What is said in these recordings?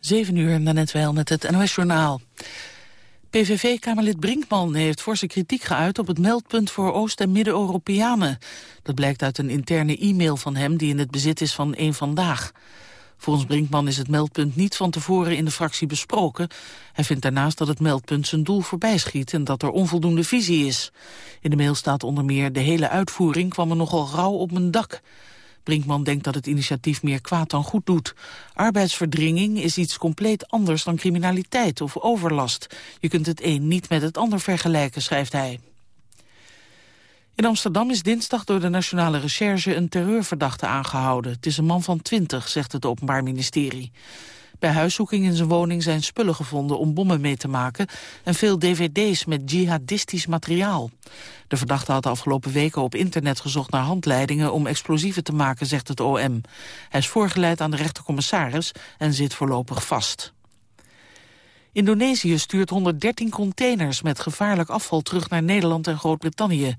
7 uur, net wel met het NOS-journaal. PVV-kamerlid Brinkman heeft forse kritiek geuit op het meldpunt voor Oost- en Midden-Europeanen. Dat blijkt uit een interne e-mail van hem die in het bezit is van één Vandaag. Volgens Brinkman is het meldpunt niet van tevoren in de fractie besproken. Hij vindt daarnaast dat het meldpunt zijn doel voorbij schiet en dat er onvoldoende visie is. In de mail staat onder meer de hele uitvoering kwam er nogal rauw op mijn dak. Brinkman denkt dat het initiatief meer kwaad dan goed doet. Arbeidsverdringing is iets compleet anders dan criminaliteit of overlast. Je kunt het een niet met het ander vergelijken, schrijft hij. In Amsterdam is dinsdag door de Nationale Recherche een terreurverdachte aangehouden. Het is een man van 20, zegt het Openbaar Ministerie. Bij huiszoeking in zijn woning zijn spullen gevonden om bommen mee te maken... en veel dvd's met jihadistisch materiaal. De verdachte had de afgelopen weken op internet gezocht naar handleidingen... om explosieven te maken, zegt het OM. Hij is voorgeleid aan de rechtercommissaris en zit voorlopig vast. Indonesië stuurt 113 containers met gevaarlijk afval terug naar Nederland en Groot-Brittannië.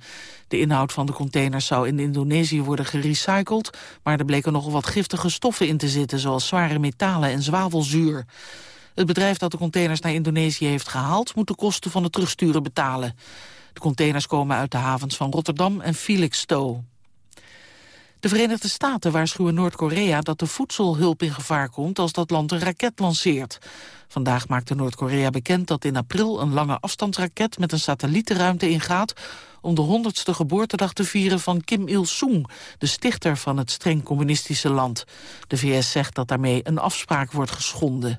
De inhoud van de containers zou in Indonesië worden gerecycled, maar er bleken nogal wat giftige stoffen in te zitten, zoals zware metalen en zwavelzuur. Het bedrijf dat de containers naar Indonesië heeft gehaald, moet de kosten van het terugsturen betalen. De containers komen uit de havens van Rotterdam en Felixstowe. De Verenigde Staten waarschuwen Noord-Korea dat de voedselhulp in gevaar komt als dat land een raket lanceert. Vandaag maakte Noord-Korea bekend dat in april een lange afstandsraket met een satelliet de ruimte ingaat om de honderdste geboortedag te vieren van Kim Il-sung, de stichter van het streng communistische land. De VS zegt dat daarmee een afspraak wordt geschonden.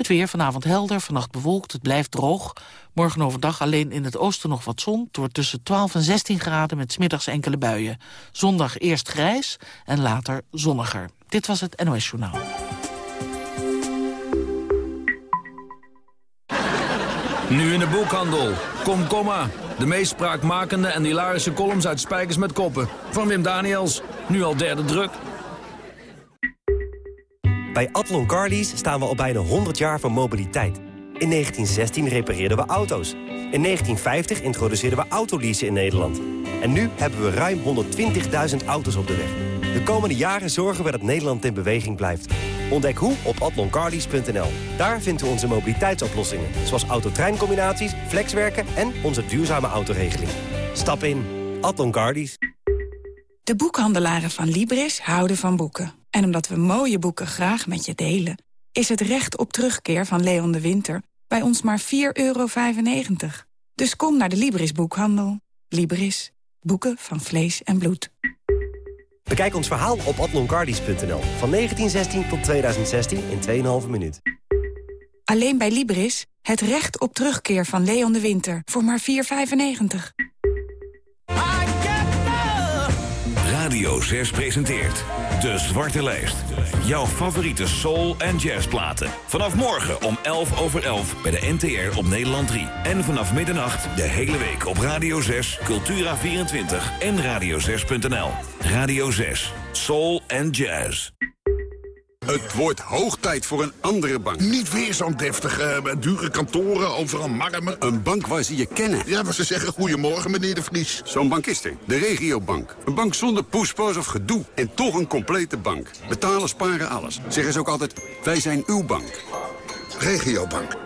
Het weer vanavond helder, vannacht bewolkt, het blijft droog. Morgen overdag alleen in het oosten nog wat zon. Het wordt tussen 12 en 16 graden met smiddags enkele buien. Zondag eerst grijs en later zonniger. Dit was het NOS Journaal. Nu in de boekhandel. Kom, komma. De meest spraakmakende en hilarische columns uit Spijkers met Koppen. Van Wim Daniels. Nu al derde druk. Bij Atlon Carlies staan we al bijna 100 jaar van mobiliteit. In 1916 repareerden we auto's. In 1950 introduceerden we autoleasen in Nederland. En nu hebben we ruim 120.000 auto's op de weg. De komende jaren zorgen we dat Nederland in beweging blijft. Ontdek hoe op atloncarlies.nl. Daar vinden we onze mobiliteitsoplossingen. Zoals autotreincombinaties, flexwerken en onze duurzame autoregeling. Stap in. Atlon Carlies. De boekhandelaren van Libris houden van boeken. En omdat we mooie boeken graag met je delen... is het recht op terugkeer van Leon de Winter bij ons maar 4,95 euro. Dus kom naar de Libris boekhandel. Libris. Boeken van vlees en bloed. Bekijk ons verhaal op atloncardies.nl. Van 1916 tot 2016 in 2,5 minuut. Alleen bij Libris. Het recht op terugkeer van Leon de Winter voor maar 4,95. Radio 6 presenteert De Zwarte Lijst. Jouw favoriete soul- en jazzplaten. Vanaf morgen om 11 over 11 bij de NTR op Nederland 3. En vanaf middernacht de hele week op Radio 6, Cultura24 en radio6.nl. Radio 6, soul en jazz. Het wordt hoog tijd voor een andere bank. Niet weer zo'n deftige, eh, dure kantoren, overal marmer. Een bank waar ze je kennen. Ja, maar ze zeggen goedemorgen, meneer de Vries. Zo'n bank is er. De regiobank. Een bank zonder poespas of gedoe. En toch een complete bank. Betalen, sparen, alles. Zeggen ze ook altijd, wij zijn uw bank. Regiobank.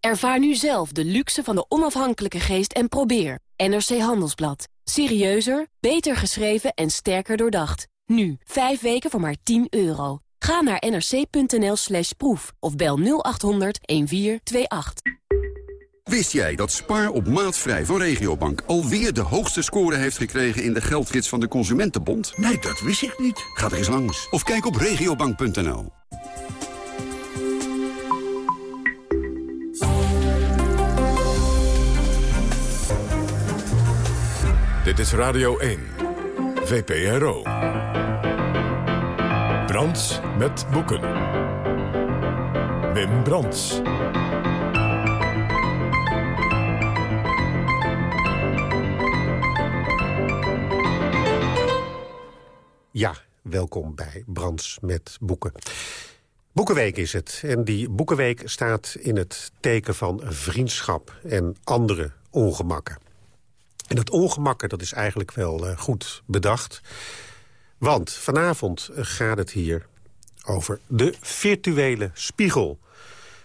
Ervaar nu zelf de luxe van de onafhankelijke geest en probeer. NRC Handelsblad. Serieuzer, beter geschreven en sterker doordacht. Nu, 5 weken voor maar 10 euro. Ga naar nrc.nl slash proef of bel 0800 1428. Wist jij dat Spaar op maatvrij van Regiobank alweer de hoogste score heeft gekregen in de geldgids van de Consumentenbond? Nee, dat wist ik niet. Ga er eens langs of kijk op regiobank.nl. Dit is Radio 1, VPRO. Brands met boeken. Wim Brands. Ja, welkom bij Brands met boeken. Boekenweek is het. En die Boekenweek staat in het teken van vriendschap en andere ongemakken. En dat ongemakken dat is eigenlijk wel uh, goed bedacht. Want vanavond gaat het hier over de virtuele spiegel.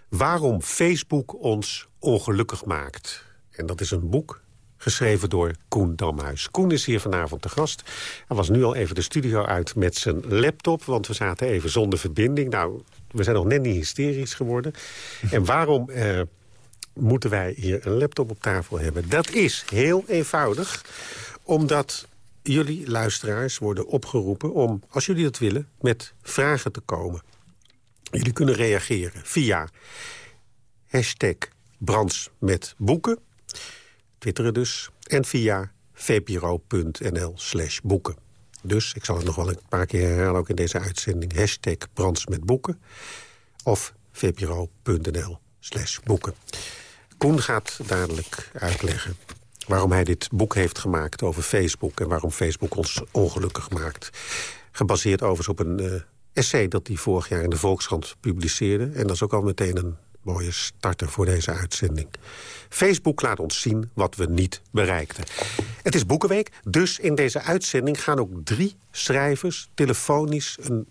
Waarom Facebook ons ongelukkig maakt. En dat is een boek geschreven door Koen Damhuis. Koen is hier vanavond te gast. Hij was nu al even de studio uit met zijn laptop... want we zaten even zonder verbinding. Nou, we zijn nog net niet hysterisch geworden. En waarom eh, moeten wij hier een laptop op tafel hebben? Dat is heel eenvoudig, omdat jullie luisteraars worden opgeroepen... om, als jullie dat willen, met vragen te komen. Jullie kunnen reageren via hashtag Brands twitteren dus. En via vpro.nl slash boeken. Dus, ik zal het nog wel een paar keer herhalen, ook in deze uitzending... hashtag Brands of vpro.nl slash boeken. Koen gaat dadelijk uitleggen waarom hij dit boek heeft gemaakt over Facebook... en waarom Facebook ons ongelukkig maakt. Gebaseerd overigens op een uh, essay dat hij vorig jaar in de Volkskrant publiceerde. En dat is ook al meteen een mooie starter voor deze uitzending. Facebook laat ons zien wat we niet bereikten. Het is Boekenweek, dus in deze uitzending gaan ook drie schrijvers... telefonisch een,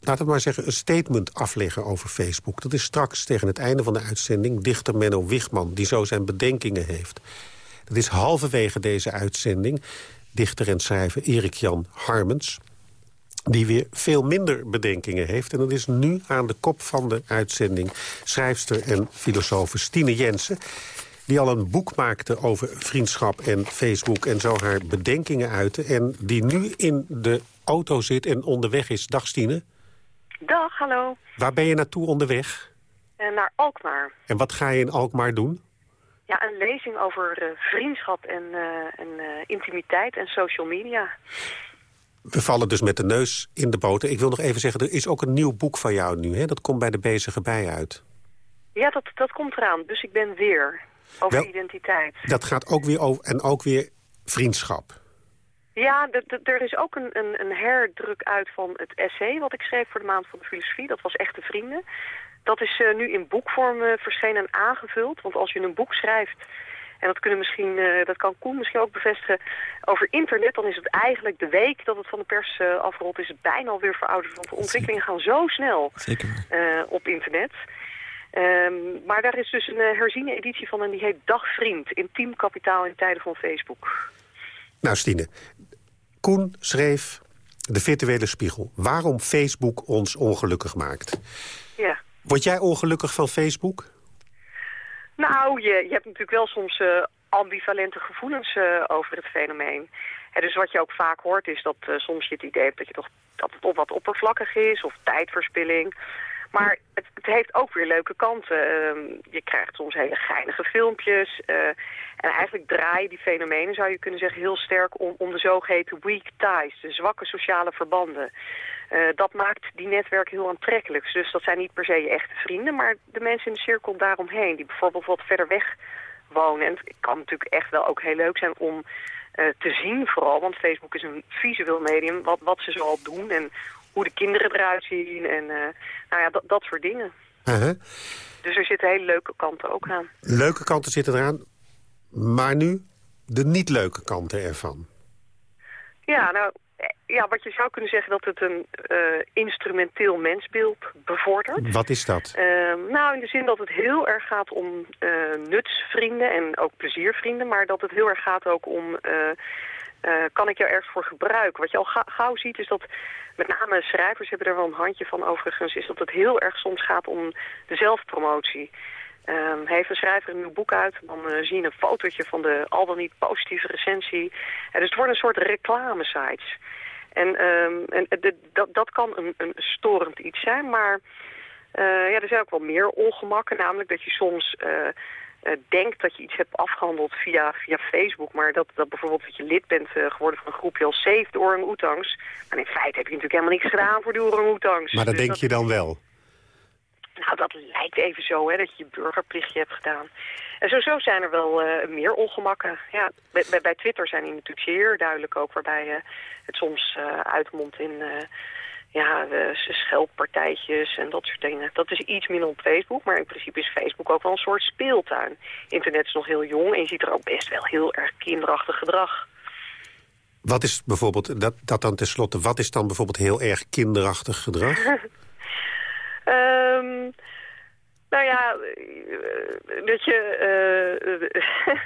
laten we maar zeggen, een statement afleggen over Facebook. Dat is straks tegen het einde van de uitzending dichter Menno Wigman... die zo zijn bedenkingen heeft. Dat is halverwege deze uitzending dichter en schrijver Erik Jan Harmens die weer veel minder bedenkingen heeft. En dat is nu aan de kop van de uitzending schrijfster en filosoof Stine Jensen die al een boek maakte over vriendschap en Facebook... en zo haar bedenkingen uitte. En die nu in de auto zit en onderweg is. Dag Stine. Dag, hallo. Waar ben je naartoe onderweg? Uh, naar Alkmaar. En wat ga je in Alkmaar doen? Ja, een lezing over uh, vriendschap en, uh, en intimiteit en social media we vallen dus met de neus in de boter. Ik wil nog even zeggen, er is ook een nieuw boek van jou nu. Hè? Dat komt bij de Bezige Bij uit. Ja, dat, dat komt eraan. Dus ik ben weer over identiteit. Dat gaat ook weer over, en ook weer vriendschap. Ja, er is ook een, een, een, herdruk uit van het essay wat ik schreef voor de Maand van de Filosofie. Dat was Echte Vrienden. Dat is uh, nu in boekvorm uh, verschenen en aangevuld. Want als je een boek schrijft en dat, kunnen misschien, uh, dat kan Koen misschien ook bevestigen over internet. Dan is het eigenlijk de week dat het van de pers uh, afrolt, is het bijna alweer verouderd. Want de ontwikkelingen gaan zo snel uh, op internet. Um, maar daar is dus een herziene editie van en die heet Dagvriend. Intiem kapitaal in tijden van Facebook. Nou Stine, Koen schreef de virtuele spiegel. Waarom Facebook ons ongelukkig maakt. Word jij ongelukkig van Facebook? Nou, je, je hebt natuurlijk wel soms uh, ambivalente gevoelens uh, over het fenomeen. En dus wat je ook vaak hoort is dat uh, soms je het idee hebt dat, je toch, dat het op wat oppervlakkig is of tijdverspilling. Maar het, het heeft ook weer leuke kanten. Uh, je krijgt soms hele geinige filmpjes. en eigenlijk draaien die fenomenen, zou je kunnen zeggen, heel sterk om, om de zogeheten weak ties, de zwakke sociale verbanden. Uh, dat maakt die netwerk heel aantrekkelijk. Dus dat zijn niet per se je echte vrienden, maar de mensen in de cirkel daaromheen... die bijvoorbeeld wat verder weg wonen. En het kan natuurlijk echt wel ook heel leuk zijn om uh, te zien vooral... want Facebook is een visueel medium, wat, wat ze zoal doen... en hoe de kinderen eruit zien en uh, nou ja, dat, dat soort dingen. Uh -huh. Dus er zitten hele leuke kanten ook aan. Leuke kanten zitten eraan, maar nu de niet leuke kanten ervan. Ja, nou, ja, wat je zou kunnen zeggen dat het een uh, instrumenteel mensbeeld bevordert. Wat is dat? Uh, nou, in de zin dat het heel erg gaat om uh, nutsvrienden en ook pleziervrienden. Maar dat het heel erg gaat ook om, kan ik jou ergens voor gebruiken? Wat je al ga gauw ziet is dat, met name schrijvers hebben er wel een handje van overigens... is dat het heel erg soms gaat om de zelfpromotie. Um, heeft een schrijver een nieuw boek uit, dan uh, zie je een fotootje van de al dan niet positieve recensie. En dus het wordt een soort reclamesites. En, um, en de, dat, dat kan een, een storend iets zijn, maar uh, ja, er zijn ook wel meer ongemakken. Namelijk dat je soms uh, denkt dat je iets hebt afgehandeld via, via Facebook. Maar dat, dat bijvoorbeeld dat je lid bent geworden van een groepje als Save de Orang-Oetangs. Maar in feite heb je natuurlijk helemaal niks gedaan voor de Orang-Oetangs. Maar dat dus denk je dan wel? Nou, dat lijkt even zo, hè, dat je je burgerplichtje hebt gedaan. En sowieso zijn er wel uh, meer ongemakken. Ja, bij, bij, Twitter zijn die natuurlijk zeer duidelijk ook, waarbij uh, het soms uh, uitmondt in ja, scheldpartijtjes en dat soort dingen. Dat is iets minder op Facebook, maar in principe is Facebook ook wel een soort speeltuin. Internet is nog heel jong en je ziet er ook best wel heel erg kinderachtig gedrag. Wat is bijvoorbeeld, dat, dat dan tenslotte, wat is dan bijvoorbeeld heel erg kinderachtig gedrag? Ehm, nou ja, eh, dat je... eh,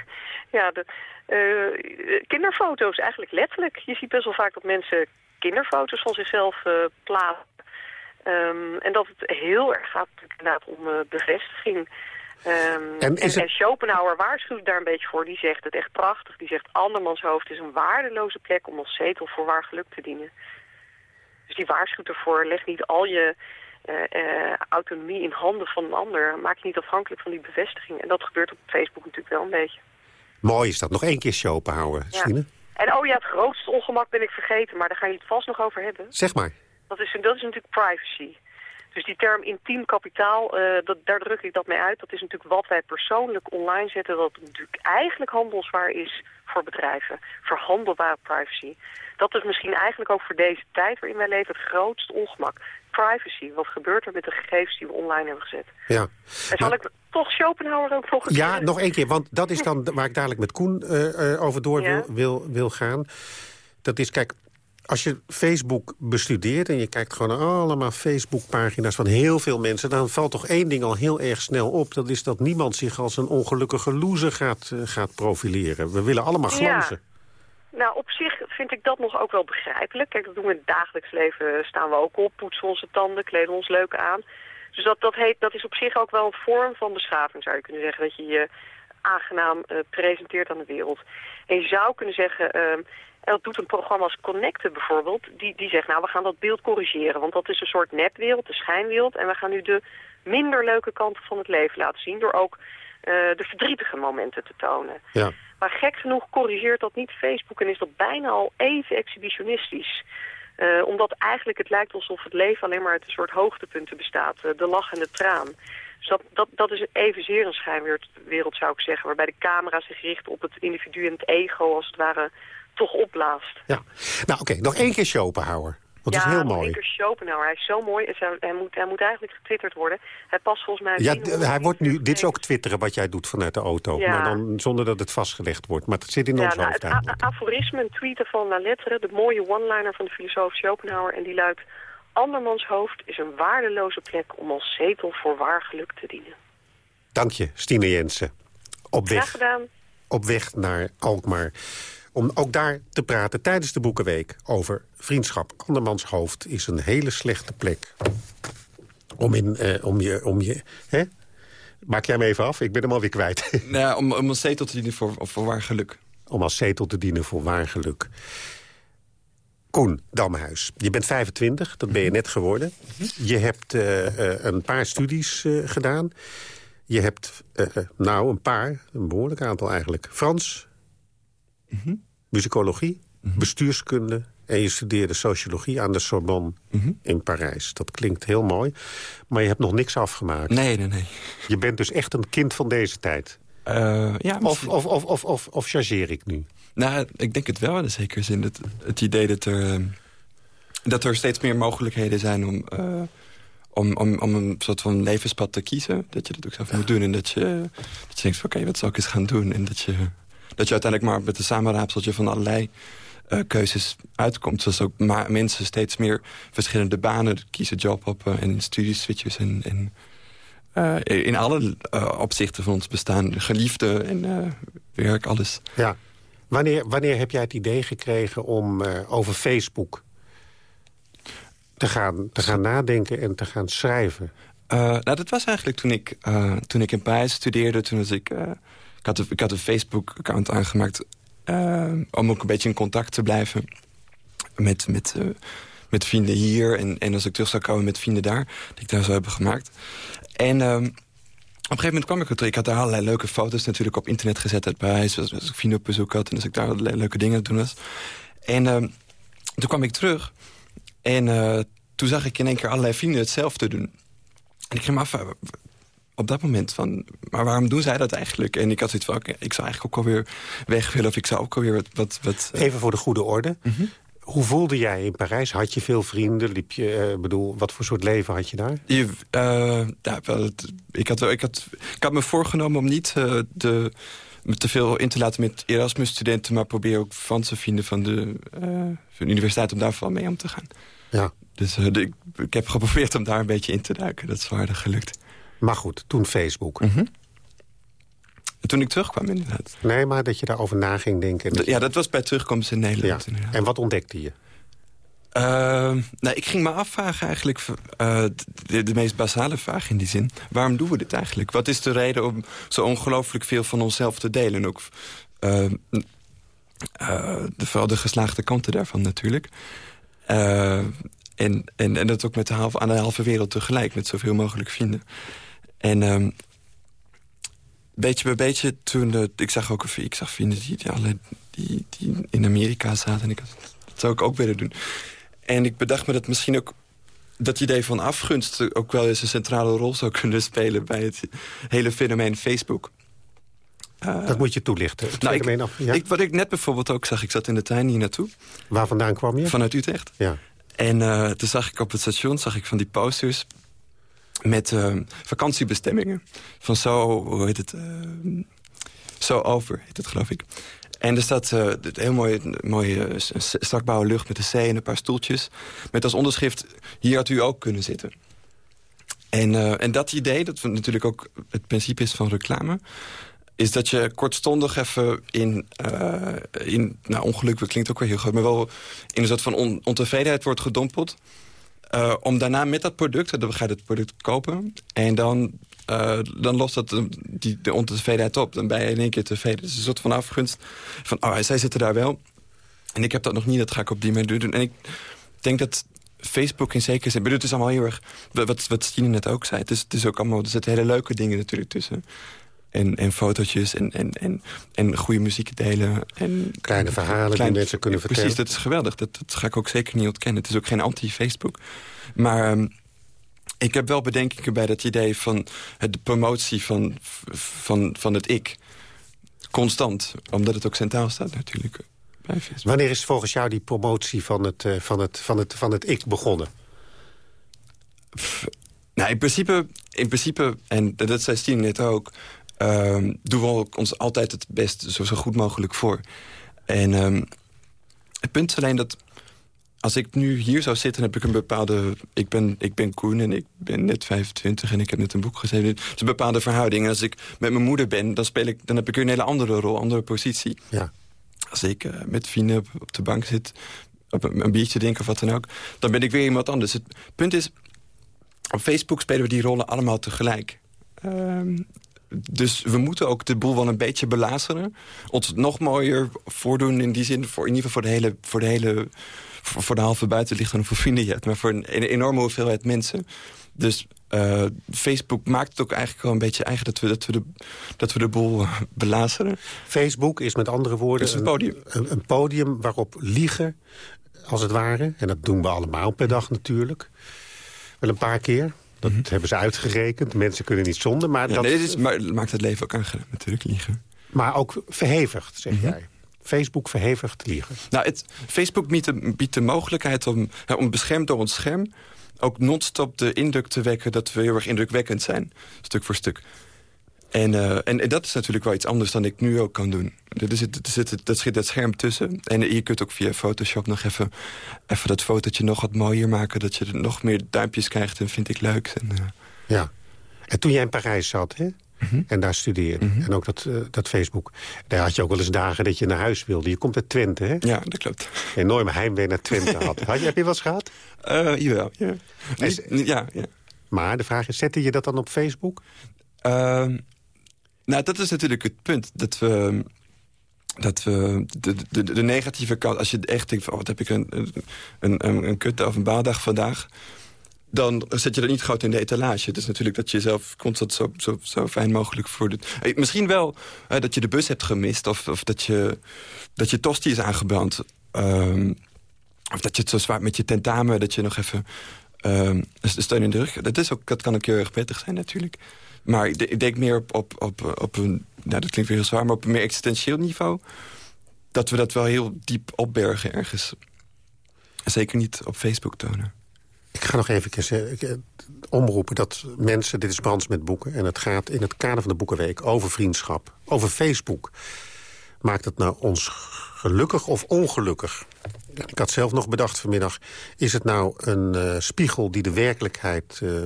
ja, de, eh, kinderfoto's eigenlijk letterlijk. Je ziet best wel vaak dat mensen kinderfoto's van zichzelf eh, plaatsen. Ehm, en dat het heel erg gaat inderdaad om bevestiging. Ehm, En en, Schopenhauer waarschuwt daar een beetje voor. Die zegt het echt prachtig. Die zegt andermans hoofd is een waardeloze plek om als zetel voor waar geluk te dienen. Dus die waarschuwt ervoor. Leg niet al je eh, eh, autonomie in handen van een ander. Maak je niet afhankelijk van die bevestiging. En dat gebeurt op Facebook natuurlijk wel een beetje. Mooi is dat. Nog één keer Schopenhauer, Ja. Stine. En oh ja, het grootste ongemak ben ik vergeten. Maar daar gaan jullie het vast nog over hebben. Zeg maar. Dat is, dat is natuurlijk privacy. Dus die term intiem kapitaal, eh, dat, daar druk ik dat mee uit. Dat is natuurlijk wat wij persoonlijk online zetten... dat natuurlijk eigenlijk handelswaar is voor bedrijven. Verhandelbare privacy. Dat is misschien eigenlijk ook voor deze tijd waarin wij leven het grootste ongemak. Privacy. Wat gebeurt er met de gegevens die we online hebben gezet? Ja. En zal ik toch Schopenhauer ook een Ja, keer- nog één keer. Want dat is dan waar ik dadelijk met Koen eh, eh, over door Ja. wil, wil, wil gaan. Dat is, kijk, als je Facebook bestudeert... en je kijkt gewoon naar allemaal Facebook-pagina's van heel veel mensen... dan valt toch één ding al heel erg snel op. Dat is dat niemand zich als een ongelukkige loser gaat, eh, gaat profileren. We willen allemaal glanzen. Nou, op zich vind ik dat nog ook wel begrijpelijk. Kijk, dat doen we in het dagelijks leven. Staan we ook op, poetsen onze tanden, kleden ons leuk aan. Dus dat, dat, heet, dat is op zich ook wel een vorm van beschaving, zou je kunnen zeggen. Dat je je aangenaam eh, presenteert aan de wereld. En je zou kunnen zeggen, ehm, en dat doet een programma als Connecten bijvoorbeeld. Die, die zegt, nou, we gaan dat beeld corrigeren. Want dat is een soort nepwereld, de schijnwereld. En we gaan nu de minder leuke kanten van het leven laten zien... door ook eh, de verdrietige momenten te tonen. Ja. Maar gek genoeg corrigeert dat niet Facebook en is dat bijna al even exhibitionistisch. Eh, omdat eigenlijk het lijkt alsof het leven alleen maar uit een soort hoogtepunten bestaat. eh, de lach en de traan. Dus dat, dat, dat is evenzeer een schijnwereld, wereld, zou ik zeggen. Waarbij de camera zich richt op het individu en het ego als het ware toch opblaast. Ja. Nou, oké, nog één keer Schopenhauer. Want dat ja, is heel nog mooi. één keer Schopenhauer. Hij is zo mooi. Hij, moet, hij moet eigenlijk getwitterd worden. Hij past volgens mij... Ja, hij wordt nu, dit is ook twitteren wat jij doet vanuit de auto. Ja. Maar dan zonder dat het vastgelegd wordt. Maar het zit in Ja, ons nou, hoofd het eigenlijk. aforisme, een tweet van La Lettre, de mooie one-liner van de filosoof Schopenhauer. En die luidt, andermans hoofd is een waardeloze plek om als zetel voor waar geluk te dienen. Dank je, Stine Jensen. Op Graag weg, gedaan. op weg naar Alkmaar. Om ook daar te praten tijdens de Boekenweek over vriendschap. Andermans hoofd is een hele slechte plek. Om, in, eh, om je... Om je hè? Maak jij hem even af? Ik ben hem alweer kwijt. Nou ja, om, om een zetel te dienen voor, voor waar geluk. om als zetel te dienen voor waar geluk. Koen Damhuis, je bent 25, dat ben je net geworden. Je hebt eh, eh, een paar studies eh, gedaan. Je hebt, nou, een paar, een behoorlijk aantal eigenlijk. Frans, muzikologie, bestuurskunde... en je studeerde sociologie aan de Sorbonne in Parijs. Dat klinkt heel mooi, maar je hebt nog niks afgemaakt. Nee, nee, nee. Je bent dus echt een kind van deze tijd. Eh, ja, Of, of, of, of, of, of chargeer ik nu? Nou, ik denk het wel in de zekere zin. Het, het idee dat er, eh, dat er steeds meer mogelijkheden zijn om, eh, om, om, om een soort van levenspad te kiezen. Dat je dat ook zelf moet doen. En dat je, dat je denkt, oké, wat zal ik eens gaan doen? En dat je, dat je uiteindelijk maar met een samenraapseltje van allerlei eh, keuzes uitkomt. Zoals ook mensen steeds meer verschillende banen kiezen. Jobhoppen en studieswitches en... en eh, in alle eh, opzichten van ons bestaan. Geliefde en eh, werk, alles. Ja. Wanneer, wanneer heb jij het idee gekregen om eh, over Facebook te gaan, te gaan nadenken en te gaan schrijven? Eh, nou, dat was eigenlijk toen ik, eh, toen ik in Parijs studeerde. Toen was ik, eh, ik, had een, Facebook-account aangemaakt... eh, om ook een beetje in contact te blijven met, met, eh, met vrienden hier. En, en als ik terug zou komen met vrienden daar, die ik daar zou hebben gemaakt. En ehm, op een gegeven moment kwam ik er terug. Ik had daar allerlei leuke foto's natuurlijk op internet gezet uit Parijs. Als, ik vrienden op bezoek had en als ik daar leuke dingen doen was. En ehm, toen kwam ik terug. En eh, toen zag ik in één keer allerlei vrienden hetzelfde doen. En ik ging me af, op dat moment van... maar waarom doen zij dat eigenlijk? En ik had zoiets van, ik zou eigenlijk ook alweer weg willen... of ik zou ook alweer wat... wat, wat eh, Even voor de goede orde. Hoe voelde jij in Parijs? Had je veel vrienden? Liep je, eh, bedoel, wat voor soort leven had je daar? Je, ja, wel, ik, had, ik, had, ik had me voorgenomen om niet de, me te veel in te laten met Erasmus-studenten... maar probeer ook Franse vrienden van de, van de universiteit om daar vooral mee om te gaan. Ja. Dus ik, ik, heb geprobeerd om daar een beetje in te duiken. Dat is waardig gelukt. Maar goed, toen Facebook. Mm toen ik terugkwam, inderdaad. Nee, maar dat je daarover na ging denken. ja, dat was bij terugkomst in Nederland. Ja. En wat ontdekte je? Uh, nou, ik ging me afvragen eigenlijk, uh, de, de, meest basale vraag in die zin. Waarom doen we dit eigenlijk? Wat is de reden om zo ongelooflijk veel van onszelf te delen? ook uh, de, vooral de geslaagde kanten daarvan natuurlijk. en, en, en dat ook met de halve, aan de halve wereld tegelijk, met zoveel mogelijk vrienden. En ehm, beetje bij beetje toen... De, ik zag ook ik zag vrienden die, die, alle, die, die in Amerika zaten. En ik, dat zou ik ook willen doen. En ik bedacht me dat misschien ook dat idee van afgunst ook wel eens een centrale rol zou kunnen spelen... bij het hele fenomeen Facebook. Uh, dat moet je toelichten. nou, ik, af, ja? ik, wat ik net bijvoorbeeld ook zag, ik zat in de tuin hier naartoe. Waar vandaan kwam je? Vanuit Utrecht. Ja. En uh, toen zag ik op het station zag ik van die posters met uh, vakantiebestemmingen. Van zo, hoe heet het? Uh, zo over, heet het geloof ik. En er staat uh, heel mooie, mooie strakbouwe lucht met een zee en een paar stoeltjes. Met als onderschrift, hier had u ook kunnen zitten. En, en dat idee, dat natuurlijk ook het principe is van reclame is dat je kortstondig even in, in nou ongeluk, klinkt ook weer heel groot... maar wel in een soort van on, ontevredenheid wordt gedompeld... Uh, om daarna met dat product, dan ga je het product kopen... en dan, uh, dan lost dat die, de ontevredenheid op. Dan ben je in één keer tevreden. Is een soort van afgunst van, oh, zij zitten daar wel. En ik heb dat nog niet, dat ga ik op die manier doen. En ik denk dat Facebook in zekere zin... Het is allemaal heel erg... Wat, wat Stine net ook zei. Het is, het is ook allemaal... Er zitten hele leuke dingen natuurlijk tussen. En, en fotootjes en, en, en, en goede muziek delen. En Kleine verhalen die mensen kunnen vertellen. Precies, dat is geweldig. Dat, dat ga ik ook zeker niet ontkennen. Het is ook geen anti-Facebook. Maar um, ik heb wel bedenkingen bij dat idee van de promotie van, van, van het ik. Constant, omdat het ook centraal staat natuurlijk. Wanneer is volgens jou die promotie van het, uh, van het, van het, van het ik begonnen? nou, in principe, in principe, en dat zei Stine net ook... Um, doen we ons altijd het best zo, zo goed mogelijk voor. En um, het punt is alleen dat als ik nu hier zou zitten, heb ik een bepaalde... Ik ben, ik ben Koen en ik ben net 25 en ik heb net een boek geschreven. Het is een bepaalde verhouding. En als ik met mijn moeder ben, dan, speel ik, dan heb ik een hele andere rol, andere positie. Ja. Als ik uh, met vrienden op, op, de bank zit, op een, een biertje drinken of wat dan ook... dan ben ik weer iemand anders. Het punt is, op Facebook spelen we die rollen allemaal tegelijk. Um, dus we moeten ook de boel wel een beetje belazeren. Ons nog mooier voordoen in die zin... Voor, in ieder geval voor de hele, voor de, hele, voor, de halve buitenlicht voor vrienden je hebt... maar voor een, enorme hoeveelheid mensen. Dus uh, Facebook maakt het ook eigenlijk wel een beetje eigen... dat we, dat we, de, dat we de boel belazeren. Facebook is met andere woorden... Is een podium. Een, een podium waarop liegen, als het ware... en dat doen we allemaal per dag natuurlijk... wel een paar keer dat mhm. hebben ze uitgerekend. Mensen kunnen niet zonder. Maar, dat... nee, is, maar maakt het leven ook aangenaam, natuurlijk, liegen. Maar ook verhevigd, zeg mhm. jij. Facebook verhevigd liegen. Nou, het, Facebook biedt de, biedt de mogelijkheid om, om beschermd door ons scherm... ook non-stop de indruk te wekken dat we heel erg indrukwekkend zijn. Stuk voor stuk. En, uh, en, dat is natuurlijk wel iets anders dan ik nu ook kan doen. Er zit, er zit, dat zit dat scherm tussen. En je kunt ook via Photoshop nog even, even dat fotootje nog wat mooier maken. Dat je er nog meer duimpjes krijgt en vind ik leuk. En, uh... Ja. En toen jij in Parijs zat, hè? Mhm. En daar studeerde. Mhm. En ook dat, uh, dat Facebook. Daar had je ook wel eens dagen dat je naar huis wilde. Je komt uit Twente, hè? Ja, dat klopt. Een enorme heimwee naar Twente had. had je, heb je wel eens gehad? Uh, jawel, ja. ja, ja. Maar de vraag is, zette je dat dan op Facebook? Uh, nou, dat is natuurlijk het punt. Dat we, dat we de, de, de negatieve kant... Als je echt denkt van, oh, wat heb ik een, een, een, kutte of een baaldag vandaag... dan zet je dat niet groot in de etalage. Het is natuurlijk dat je jezelf constant zo, zo, zo fijn mogelijk. Eh, misschien wel dat je de bus hebt gemist... of, of dat, je, dat je tosti is aangebrand... Um, of dat je het zo zwaar met je tentamen... dat je nog even um, steun in de rug... Dat, is ook, dat kan ook heel erg prettig zijn natuurlijk. Maar ik, denk meer op, op, op, op een... Nou, dat klinkt weer heel zwaar, maar op een meer existentieel niveau... dat we dat wel heel diep opbergen ergens. Zeker niet op Facebook tonen. Ik ga nog even eh, omroepen dat mensen... Dit is Brands met boeken en het gaat in het kader van de Boekenweek... over vriendschap, over Facebook. Maakt het nou ons gelukkig of ongelukkig? ik had zelf nog bedacht vanmiddag... is het nou een uh, spiegel die de werkelijkheid uh,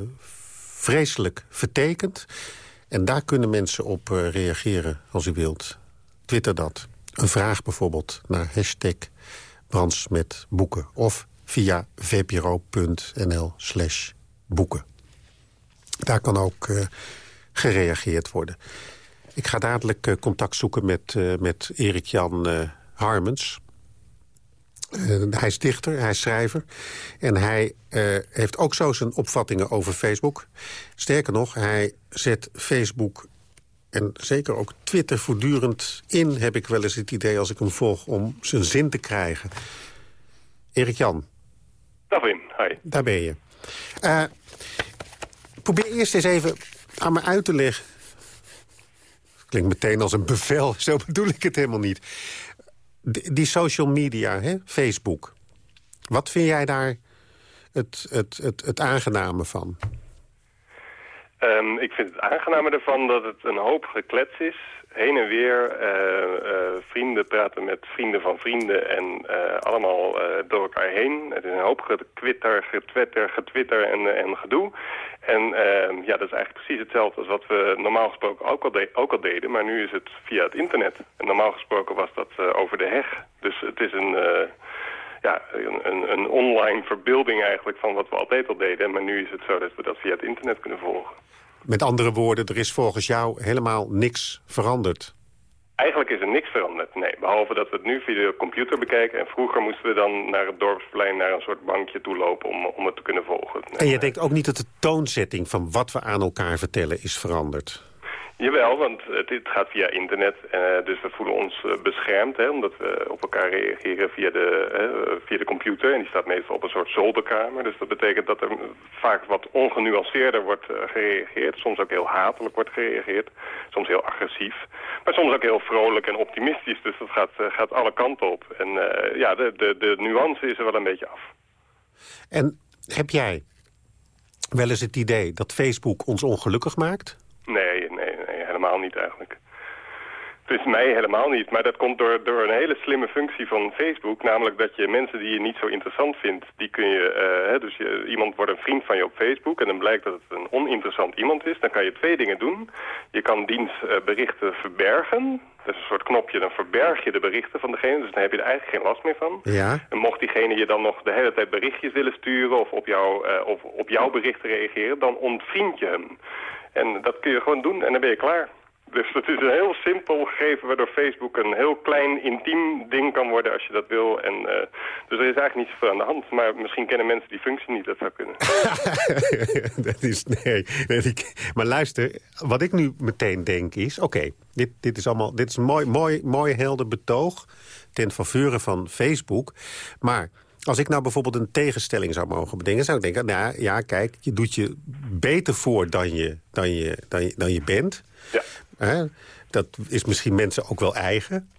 vreselijk vertekent? En daar kunnen mensen op uh, reageren als u wilt. Twitter dat. Een vraag bijvoorbeeld naar hashtag Brands. Of via vpro.nl slash boeken. Daar kan ook gereageerd worden. Ik ga dadelijk contact zoeken met, met Erik-Jan Harmens... Uh, hij is dichter, hij is schrijver. En hij uh, heeft ook zo zijn opvattingen over Facebook. Sterker nog, hij zet Facebook en zeker ook Twitter voortdurend in... heb ik wel eens het idee als ik hem volg om zijn zin te krijgen. Erik-Jan. Dag Wim, hi. Daar ben je. Uh, probeer eerst eens even aan me uit te leggen... Klinkt meteen als een bevel, zo bedoel ik het helemaal niet die social media, hè? Facebook. Wat vind jij daar het, het, het, het aangename van? Um, ik vind het aangename ervan dat het een hoop geklets is. Heen en weer, uh, uh, vrienden praten met vrienden van vrienden en uh, allemaal door elkaar heen. Het is een hoop getwitter, getwitter, getwitter en, en gedoe. En ehm, ja, dat is eigenlijk precies hetzelfde als wat we normaal gesproken ook al, ook al deden. Maar nu is het via het internet. En normaal gesproken was dat over de heg. Dus het is een, ja, een, een online verbeelding eigenlijk van wat we altijd al deden. Maar nu is het zo dat we dat via het internet kunnen volgen. Met andere woorden, er is volgens jou helemaal niks veranderd. Eigenlijk is er niks veranderd, nee. Behalve dat we het nu via de computer bekijken. En vroeger moesten we dan naar het dorpsplein, naar een soort bankje toe lopen om, om het te kunnen volgen. En je denkt ook niet dat de toonzetting van wat we aan elkaar vertellen is veranderd? Jawel, want het, het gaat via internet. Uh, dus we voelen ons uh, beschermd, hè, omdat we op elkaar reageren via de, uh, via de computer. En die staat meestal op een soort zolderkamer. Dus dat betekent dat er vaak wat ongenuanceerder wordt gereageerd. Soms ook heel hatelijk wordt gereageerd. Soms heel agressief. Maar soms ook heel vrolijk en optimistisch. Dus dat gaat, gaat alle kanten op. En ja, de, de, de nuance is er wel een beetje af. En heb jij wel eens het idee dat Facebook ons ongelukkig maakt? Nee, nee, helemaal niet eigenlijk. Het is mij helemaal niet, maar dat komt door, door een hele slimme functie van Facebook. Namelijk dat je mensen die je niet zo interessant vindt, die kun je... Uh, hè, dus je, iemand wordt een vriend van je op Facebook en dan blijkt dat het een oninteressant iemand is. Dan kan je twee dingen doen. Je kan dienstberichten uh, verbergen. Dat is een soort knopje, dan verberg je de berichten van degene. Dus dan heb je er eigenlijk geen last meer van. Ja. En mocht diegene je dan nog de hele tijd berichtjes willen sturen of op, jou, uh, of op jouw berichten reageren, dan ontvriend je hem. En dat kun je gewoon doen en dan ben je klaar. Dus het is een heel simpel gegeven waardoor Facebook een heel klein intiem ding kan worden als je dat wil. En, uh, dus er is eigenlijk niet zoveel aan de hand. Maar misschien kennen mensen die functie niet, dat zou kunnen. dat is, nee. Maar luister, wat ik nu meteen denk is... Oké, dit, dit is allemaal dit is een mooi, mooi, mooi helder betoog ten faveur van Facebook. Maar als ik nou bijvoorbeeld een tegenstelling zou mogen bedenken... zou ik denken, nou ja, kijk, je doet je beter voor dan je, dan je, dan je, dan je bent. Ja. Dat is misschien mensen ook wel eigen.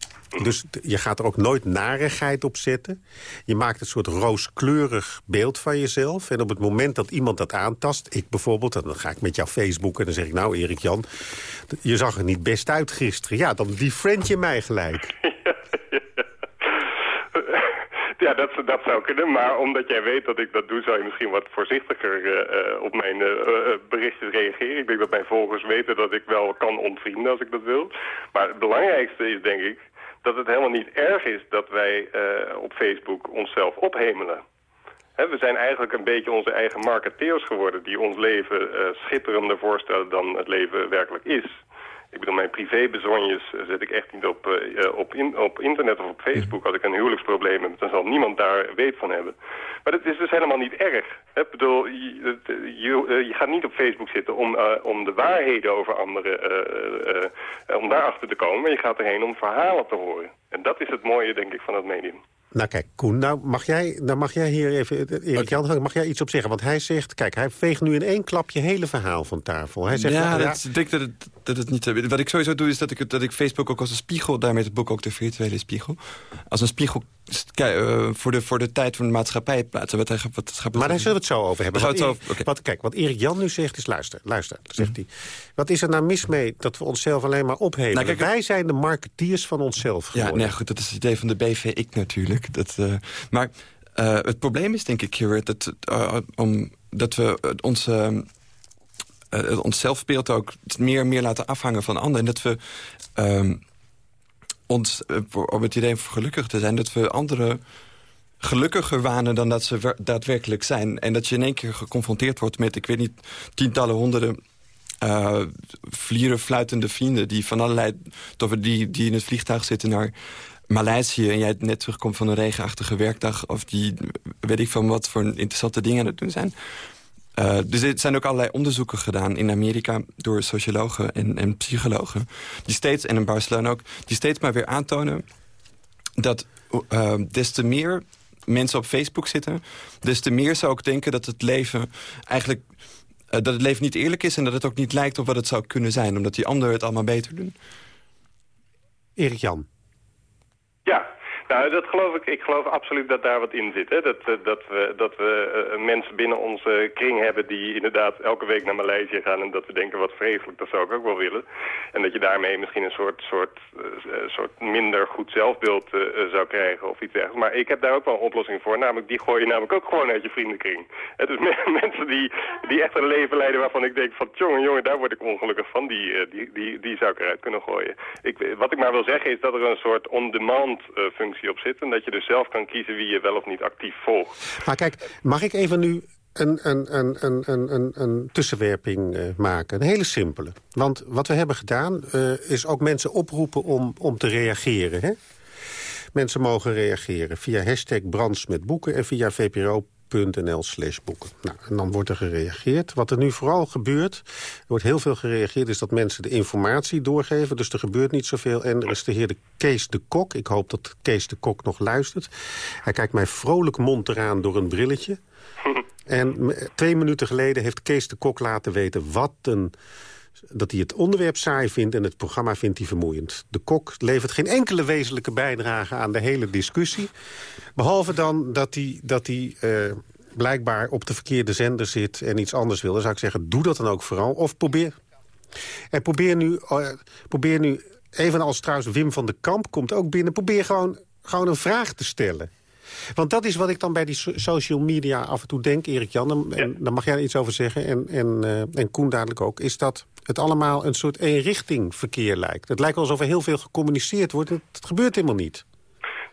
Dus je gaat er ook nooit narigheid op zetten. Je maakt een soort rooskleurig beeld van jezelf. En op het moment dat iemand dat aantast, ik bijvoorbeeld... dan ga ik met jou Facebook en dan zeg ik... nou, Erik-Jan, je zag er niet best uit gisteren. Ja, dan befriend je mij gelijk. Ja, dat, dat zou kunnen. Maar omdat jij weet dat ik dat doe, zou je misschien wat voorzichtiger uh, op mijn uh, berichtjes reageren. Ik denk dat mijn volgers weten dat ik wel kan ontvrienden als ik dat wil. Maar het belangrijkste is, denk ik, dat het helemaal niet erg is dat wij op Facebook onszelf ophemelen. He, we zijn eigenlijk een beetje onze eigen marketeers geworden... die ons leven schitterender voorstellen dan het leven werkelijk is. Ik bedoel, mijn privébezonjes zet ik echt niet op, uh, op, in, op internet of op Facebook. Als ik een huwelijksprobleem heb, dan zal niemand daar weet van hebben. Maar dat is dus helemaal niet erg. Ik bedoel, je, je, eh, je, gaat niet op Facebook zitten om, uh, om de waarheden over anderen, om daarachter te komen. Maar je gaat erheen om verhalen te horen. En dat is het mooie, denk ik, van het medium. Nou kijk, Koen, nou mag jij, nou mag jij hier even... Erik Jan, mag jij iets op zeggen? Want hij zegt, kijk, hij veegt nu in één klapje hele verhaal van tafel. Hij zegt, ja, nou, dat, ik denk dat het, dat het niet... Wat ik sowieso doe, is dat ik, dat ik Facebook ook als een spiegel... daarmee het boek ook de virtuele spiegel... als een spiegel voor, de, voor de tijd van de maatschappij plaatsen. Wat, wat gaat maar daar zullen we het zo over hebben. Wat, Erik, wat, kijk, wat Erik Jan nu zegt is luister. luister zegt mhm. hij. Wat is er nou mis mee dat we onszelf alleen maar opheven? Nou, kijk, Wij zijn de marketeers van onszelf geworden. Ja, nee, goed, dat is het idee van de BVI natuurlijk. Dat, uh, maar uh, het probleem is denk ik hier dat, om, dat we onze ons zelfbeeld ook meer meer laten afhangen van anderen. En dat we um, ons, uh, om het idee gelukkig te zijn... dat we anderen gelukkiger wanen dan dat ze daadwerkelijk zijn. En dat je in één keer geconfronteerd wordt met, ik weet niet, tientallen, honderden... Uh, vlieren, fluitende vrienden die van allerlei... Die, die in het vliegtuig zitten naar Maleisië... en jij net terugkomt van een regenachtige werkdag... of die, weet ik van wat voor interessante dingen aan het doen zijn... Uh, dus er zijn ook allerlei onderzoeken gedaan in Amerika... door sociologen en, en psychologen. Die steeds, en in Barcelona ook, die steeds maar weer aantonen... dat uh, des te meer mensen op Facebook zitten... des te meer zou ik denken dat het leven eigenlijk... Uh, dat het leven niet eerlijk is en dat het ook niet lijkt op wat het zou kunnen zijn. Omdat die anderen het allemaal beter doen. Erik Jan. Ja, nou, dat geloof ik. Ik geloof absoluut dat daar wat in zit. Hè? Dat, eh, dat we, dat we uh, mensen binnen onze kring hebben die inderdaad elke week naar Maleisië gaan... en dat we denken, wat vreselijk, dat zou ik ook wel willen. En dat je daarmee misschien een soort, soort, soort minder goed zelfbeeld zou krijgen of iets dergelijks. Maar ik heb daar ook wel een oplossing voor. Namelijk, die gooi je namelijk ook gewoon uit je vriendenkring. Het is mensen die, die echt een leven leiden waarvan ik denk van... jongen, jongen, daar word ik ongelukkig van. Die, die, die, die zou ik eruit kunnen gooien. Ik, wat ik maar wil zeggen is dat er een soort on-demand functie op zit. En dat je dus zelf kan kiezen wie je wel of niet actief volgt. Maar kijk, mag ik even nu een, een, een, een, een, een tussenwerping uh, maken. Een hele simpele. Want wat we hebben gedaan uh, is ook mensen oproepen om, om te reageren. Hè? Mensen mogen reageren via hashtag Brands met boeken en via VPRO nl slash boeken. Nou, en dan wordt er gereageerd. Wat er nu vooral gebeurt, er wordt heel veel gereageerd... is dat mensen de informatie doorgeven, dus er gebeurt niet zoveel. En er is de heer de Kees de Kok. Ik hoop dat Kees de Kok nog luistert. Hij kijkt mij vrolijk mond eraan door een brilletje. En twee minuten geleden heeft Kees de Kok laten weten... wat een dat hij het onderwerp saai vindt en het programma vindt hij vermoeiend. De kok levert geen enkele wezenlijke bijdrage aan de hele discussie. Behalve dan dat hij, dat hij uh, blijkbaar op de verkeerde zender zit en iets anders wil. Dan zou ik zeggen, doe dat dan ook vooral. Of probeer... En probeer nu, uh, probeer nu evenals trouwens Wim van de Kamp komt ook binnen... probeer gewoon, gewoon een vraag te stellen. Want dat is wat ik dan bij die social media af en toe denk, Erik Jan. En, daar mag jij iets over zeggen. En, en, uh, en Koen dadelijk ook. Is dat het allemaal een soort eenrichting verkeer lijkt. Het lijkt alsof er heel veel gecommuniceerd wordt. Het, gebeurt helemaal niet.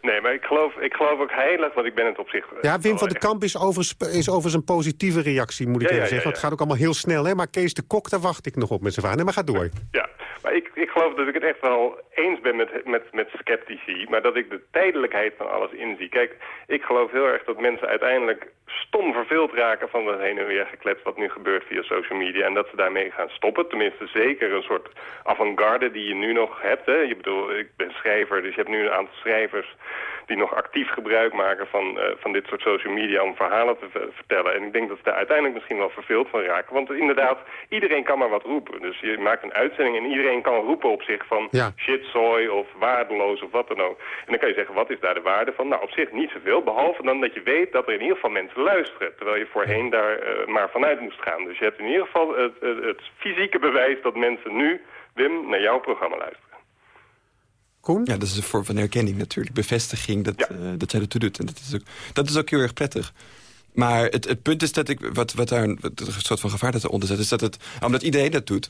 Nee, maar ik geloof, ik geloof ook heilig, want ik ben het op zich... Ja, Wim van de Kamp is over, is over zijn positieve reactie, moet ik even zeggen. Het gaat ook allemaal heel snel, hè. Maar Kees de Kok, daar wacht ik nog op met zijn. Nee, maar ga door. Ja, maar ik, ik geloof dat ik het echt wel eens ben met, met, met sceptici, maar dat ik de tijdelijkheid van alles inzie. Kijk, ik geloof heel erg dat mensen uiteindelijk stom verveeld raken van het heen en weer geklets wat nu gebeurt via social media. En dat ze daarmee gaan stoppen. Tenminste, zeker een soort avant-garde die je nu nog hebt. Hè. Je bedoel, ik ben schrijver, dus je hebt nu een aantal schrijvers die nog actief gebruik maken van, uh, van dit soort social media om verhalen te vertellen. En ik denk dat ze daar uiteindelijk misschien wel verveeld van raken. Want inderdaad, iedereen kan maar wat roepen. Dus je maakt een uitzending en iedereen kan roepen op zich van ja. shit, zooi of waardeloos of wat dan ook. En dan kan je zeggen, wat is daar de waarde van? Nou, op zich niet zoveel, behalve dan dat je weet dat er in ieder geval mensen luisteren. Terwijl je voorheen daar uh, maar vanuit moest gaan. Dus je hebt in ieder geval het, het, het fysieke bewijs dat mensen nu, Wim, naar jouw programma luisteren. Koen? Ja, dat is een vorm van herkenning natuurlijk. Bevestiging dat, ja. uh, dat zij dat doet. En dat is, ook, dat is ook heel erg prettig. Maar het, het punt is dat ik, wat, wat daar een, een soort van gevaar dat eronder zit... is dat het, omdat iedereen dat doet...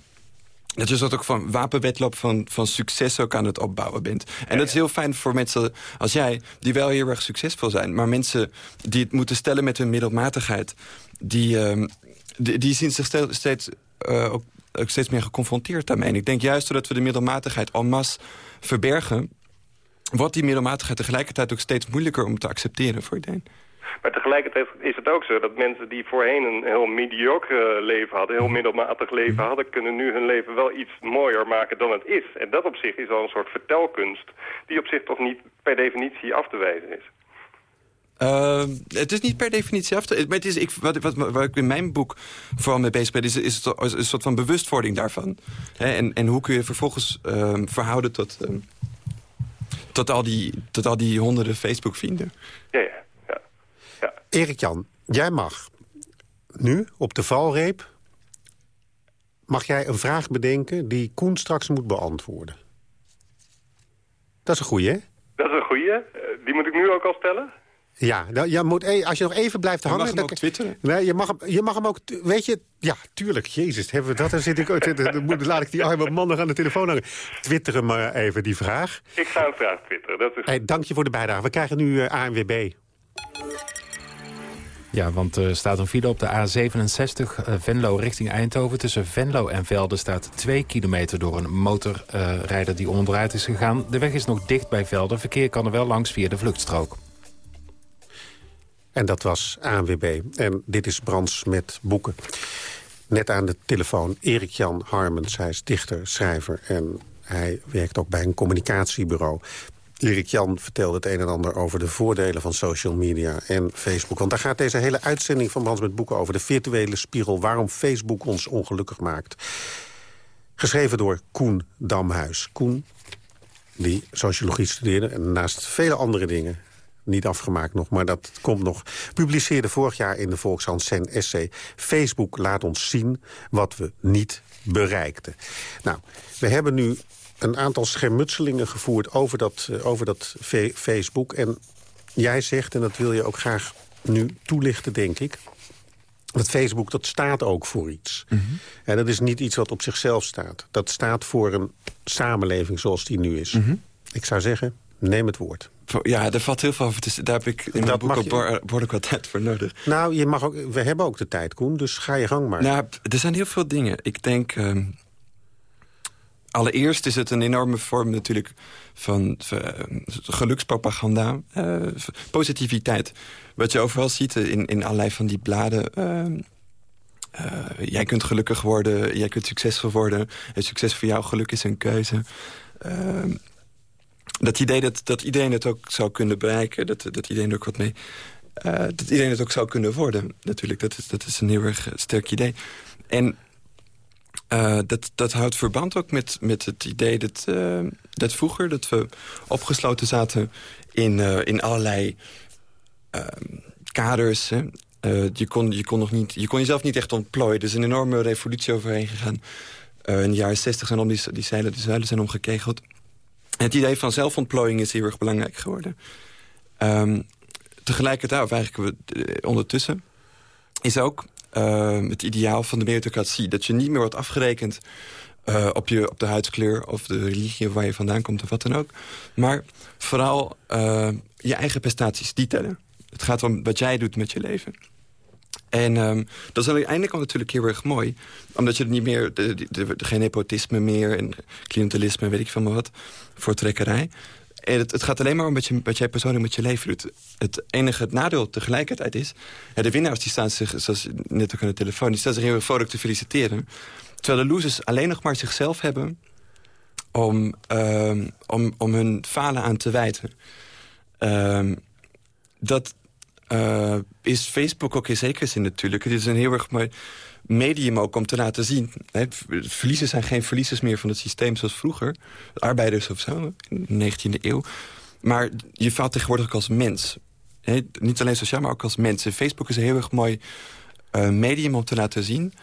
Dat je soort ook van wapenwetloop van, van succes ook aan het opbouwen bent. En dat is heel fijn voor mensen als jij, die wel heel erg succesvol zijn. Maar mensen die het moeten stellen met hun middelmatigheid... die, uh, die, die, zien zich steeds, uh, ook, ook, steeds meer geconfronteerd daarmee. En ik denk juist doordat we de middelmatigheid en masse verbergen... wordt die middelmatigheid tegelijkertijd ook steeds moeilijker om te accepteren voor iedereen. Maar tegelijkertijd is het ook zo dat mensen die voorheen een heel mediocre leven hadden, heel middelmatig leven hadden, kunnen nu hun leven wel iets mooier maken dan het is. En dat op zich is al een soort vertelkunst die op zich toch niet per definitie af te wijzen is. Uh, het is niet per definitie af te... Maar het is, ik, wat, wat, waar ik in mijn boek vooral mee bezig ben... is, is, het, een soort van bewustwording daarvan. en, en hoe kun je vervolgens uh, verhouden tot... Uh, tot, al die, tot al die honderden Facebook-vrienden. Ja. ja. Erik-Jan, jij mag nu op de valreep... mag jij een vraag bedenken die Koen straks moet beantwoorden. Dat is een goeie, hè? Dat is een goeie. Eh, die moet ik nu ook al stellen? Ja, nou, je moet, e- als je nog even blijft hangen... mag hem dan- ook twitteren. Nee, je mag, hem, je mag hem ook... Weet je, ja, tuurlijk, jezus, hebben we dat? Dan, zit ik, ook- dan moet- laat ik die arme man nog aan de telefoon hangen. Twitter hem maar even, die vraag. Ik ga een vraag twitteren. Dat is... Hey, dank je voor de bijdrage. We krijgen nu eh, ANWB. Ja, want er staat een file op de A67 eh, Venlo richting Eindhoven. Tussen Venlo en Velden staat 2 kilometer door een motorrijder die onderuit is gegaan. De weg is nog dicht bij Velden. Verkeer kan er wel langs via de vluchtstrook. En dat was ANWB. En dit is Brands met boeken. Net aan de telefoon Erik-Jan Harmens. Hij is dichter, schrijver en hij werkt ook bij een communicatiebureau. Erik-Jan vertelde het een en ander over de voordelen van social media en Facebook. Want daar gaat deze hele uitzending van Brands met boeken over. De virtuele spiegel, waarom Facebook ons ongelukkig maakt. Geschreven door Koen Damhuis. Koen, die sociologie studeerde en naast vele andere dingen niet afgemaakt nog, maar dat komt nog. Publiceerde vorig jaar in de Volkshand zijn essay... Facebook laat ons zien wat we niet bereikten. Nou, we hebben nu een aantal schermutselingen gevoerd over dat, eh, over dat Facebook. En jij zegt, en dat wil je ook graag nu toelichten, denk ik... dat Facebook, dat staat ook voor iets. En dat is niet iets wat op zichzelf staat. Dat staat voor een samenleving zoals die nu is. Ik zou zeggen, neem het woord. Ja, daar valt heel veel over. daar heb ik in mijn Dat boek mag ook behoorlijk wat tijd voor nodig. Nou, je mag ook, we hebben ook de tijd, Koen, dus ga je gang maar. Nou, er zijn heel veel dingen. Ik denk... ehm, allereerst is het een enorme vorm natuurlijk van eh, gelukspropaganda. eh, positiviteit. Wat je overal ziet in, in allerlei van die bladen... ehm, eh, jij kunt gelukkig worden, jij kunt succesvol worden. En succes voor jou, geluk is een keuze. Ehm, dat idee dat, dat iedereen het ook zou kunnen bereiken... dat, dat iedereen er ook wat mee... eh, dat iedereen het ook zou kunnen worden, natuurlijk. Dat is, dat is een heel erg eh, sterk idee. En eh, dat, dat houdt verband ook met, met het idee dat, eh, dat vroeger... dat we opgesloten zaten in, eh, in allerlei ehm, kaders. Je, kon, je, kon nog niet, je kon jezelf niet echt ontplooien. Er is een enorme revolutie overheen gegaan. In de jaren zestig zijn om die, die zeilen, de zuilen zijn omgekegeld. Het idee van zelfontplooiing is heel erg belangrijk geworden. Ehm, tegelijkertijd, of eigenlijk ondertussen... is ook ehm, het ideaal van de meritocratie. Dat je niet meer wordt afgerekend eh, op, je, op de huidskleur... of de religie of waar je vandaan komt of wat dan ook. Maar vooral eh, je eigen prestaties, die tellen. Het gaat om wat jij doet met je leven. En ehm, dat is ene kant natuurlijk heel erg mooi. Omdat je niet meer... De, geen nepotisme meer en cliëntelisme, weet ik veel maar wat. Voortrekkerij. En het, het gaat alleen maar om wat, je, wat jij persoonlijk met je leven doet. Het enige nadeel tegelijkertijd is... De winnaars die staan zich, zoals net ook aan de telefoon... die staan zich heel erg te feliciteren. Terwijl de losers alleen nog maar zichzelf hebben... om, ehm, om, om hun falen aan te wijten. Ehm, dat eh, is Facebook ook in zekere zin natuurlijk. Het is een heel erg mooi medium ook om te laten zien. Hè, verliezers zijn geen verliezers meer van het systeem zoals vroeger. Arbeiders of zo, in de 19e eeuw. Maar je faalt tegenwoordig ook als mens. Hè, niet alleen sociaal, maar ook als mens. En Facebook is een heel erg mooi eh, medium om te laten zien...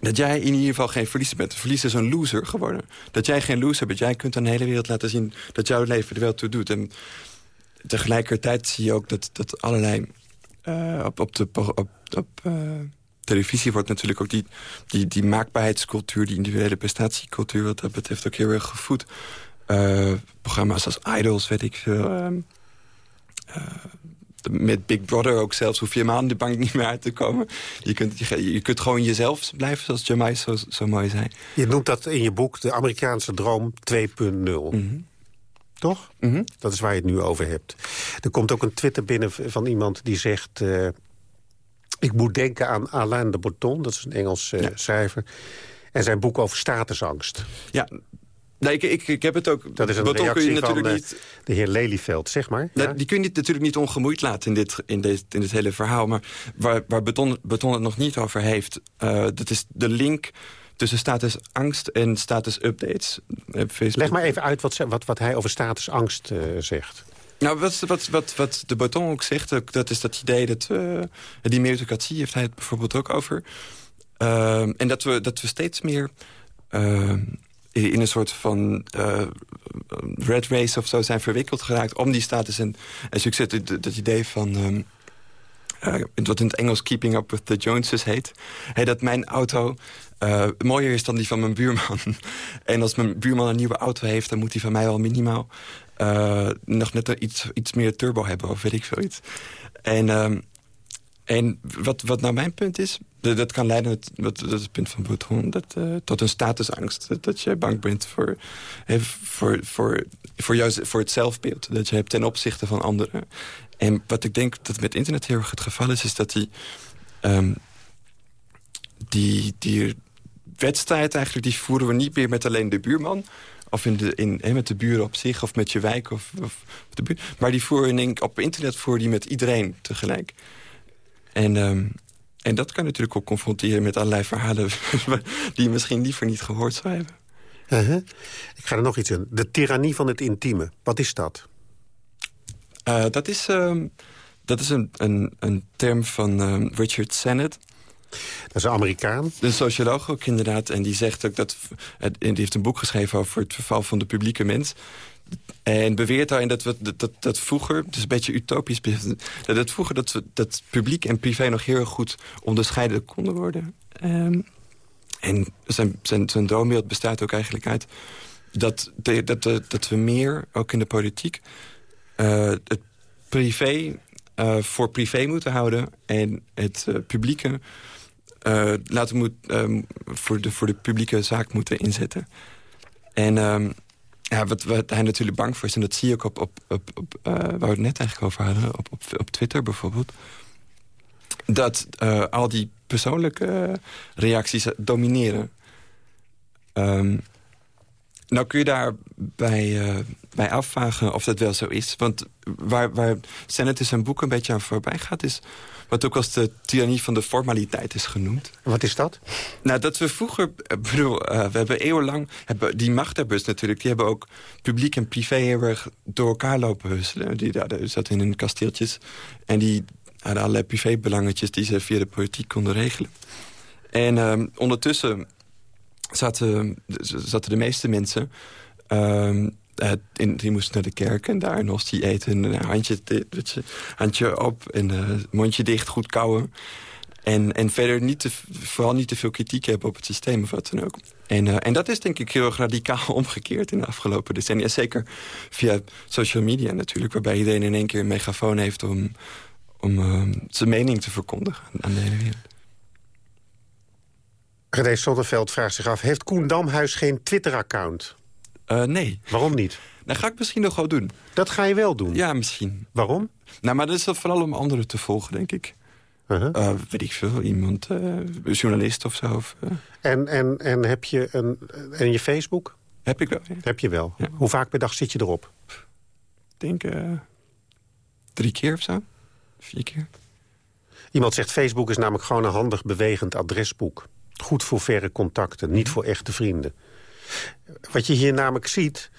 dat jij in ieder geval geen verliezer bent. Verliezer is een loser geworden. Dat jij geen loser bent. Jij kunt aan de hele wereld laten zien dat jouw leven er wel toe doet. En tegelijkertijd zie je ook dat, dat allerlei... eh, op, op, de, op, op eh, televisie wordt natuurlijk ook die, die, die maakbaarheidscultuur... die individuele prestatiecultuur wat dat betreft ook heel erg gevoed. Eh, programma's als Idols, weet ik veel... ehm, eh, met Big Brother ook zelfs hoef je helemaal aan de bank niet meer uit te komen. Je kunt, je, je kunt gewoon jezelf blijven, zoals Jamai zo, zo mooi zei. Je noemt dat in je boek de Amerikaanse droom 2.0. Toch? Dat is waar je het nu over hebt. Er komt ook een Twitter binnen van iemand die zegt... eh, ik moet denken aan Alain de Botton, dat is een Engels eh, schrijver... en zijn boek over statusangst. Ja, nee, ik, ik, ik heb het ook... Dat is een Botton kun je reactie van natuurlijk de, niet... de heer Lelyveld, zeg maar. Die kun je niet- natuurlijk niet ongemoeid laten in dit, in dit, in dit hele verhaal. Maar waar, waar Beton, Beton het nog niet over heeft... eh, dat is de link tussen statusangst en status-updates. Leg maar even uit wat, wat, wat hij over statusangst uh, zegt. Nou, wat, wat, wat, wat de Breton ook zegt, dat is dat idee dat... Uh, die meritocratie heeft hij het bijvoorbeeld ook over. Uh, en dat we, dat we steeds meer uh, in een soort van uh, red race of zo zijn verwikkeld geraakt... om die status en, en succes. Dat, idee van... Uh, wat in het Engels Keeping Up with the Joneses heet. Dat mijn auto mooier is dan die van mijn buurman. en als mijn buurman een nieuwe auto heeft... dan moet die van mij al minimaal uh, nog net iets, iets meer turbo hebben. Of weet ik veel iets. En, um, en wat, wat nou mijn punt is... Dat, dat kan leiden, tot, dat is het punt van Boutron... Dat, uh, tot een statusangst. Dat, dat je bang bent voor, voor, voor, voor, voor het zelfbeeld. Dat je hebt ten opzichte van anderen. En wat ik denk dat met internet heel erg het geval is... is dat die, um, die, die wedstrijd eigenlijk... die voeren we niet meer met alleen de buurman... of in de, in, he, met de buren op zich of met je wijk. Of, of de buurt, maar die voeren in, op internet voeren die met iedereen tegelijk. En, um, en dat kan natuurlijk ook confronteren met allerlei verhalen... die je misschien liever niet gehoord zou hebben. Uh -huh. Ik ga er nog iets in. De tirannie van het intieme. Wat is dat? Uh, dat is, um, dat is een, een, een term van um, Richard Sennett. Dat is een Amerikaan. Een socioloog ook inderdaad. En die zegt ook dat... Die heeft een boek geschreven over het verval van de publieke mens. En beweert daarin dat, we, dat, dat, dat vroeger, het is een beetje utopisch... dat het vroeger dat, we, dat publiek en privé nog heel erg goed onderscheiden konden worden. Um, en zijn, zijn, zijn droombeeld bestaat ook eigenlijk uit... dat, de, dat, de, dat we meer, ook in de politiek... Uh, het privé uh, voor privé moeten houden... en het uh, publieke laten moet, voor, de, voor de publieke zaak moeten inzetten. En um, ja, wat, wat hij natuurlijk bang voor is... en dat zie ook op, op, op, op waar we het net eigenlijk over hadden... op, op, op Twitter bijvoorbeeld... dat al die persoonlijke reacties domineren. Um, nou kun je daar bij, uh, bij afvragen of dat wel zo is. Want waar, waar in zijn boek een beetje aan voorbij gaat... is wat ook als de tirannie van de formaliteit is genoemd. Wat is dat? Nou, dat we vroeger... bedoel, uh, we hebben eeuwenlang... Hebben, die machthebbers natuurlijk, die hebben ook publiek en privé heel erg door elkaar lopen husselen. Die zaten in hun kasteeltjes. En die hadden allerlei privébelangetjes die ze via de politiek konden regelen. En uh, ondertussen zaten, zaten de meeste mensen... Uh, in, die moesten naar de kerk en daar nog die eten. Een handje, handje op en uh, mondje dicht, goed kauwen. En, en verder niet te, vooral niet te veel kritiek hebben op het systeem of wat dan ook. En, uh, en dat is denk ik heel radicaal omgekeerd in de afgelopen decennia. Zeker via social media natuurlijk, waarbij iedereen in één keer een megafoon heeft... om, om uh, zijn mening te verkondigen aan de wereld. René Sonneveld vraagt zich af... heeft Koen Damhuis geen Twitter-account? Uh, nee. Waarom niet? Dat ga ik misschien nog wel doen. Dat ga je wel doen? Ja, misschien. Waarom? Nou, maar dat is vooral om anderen te volgen, denk ik. Uh -huh. uh, weet ik veel, iemand, uh, journalist of zo. Of, en, en, en heb je een, en je Facebook? Heb ik wel, ja. Heb je wel. Ja. Hoe vaak per dag zit je erop? Ik denk drie keer of zo. Vier keer. Iemand zegt Facebook is namelijk gewoon een handig bewegend adresboek. Goed voor verre contacten, niet voor echte vrienden. Wat je hier namelijk ziet...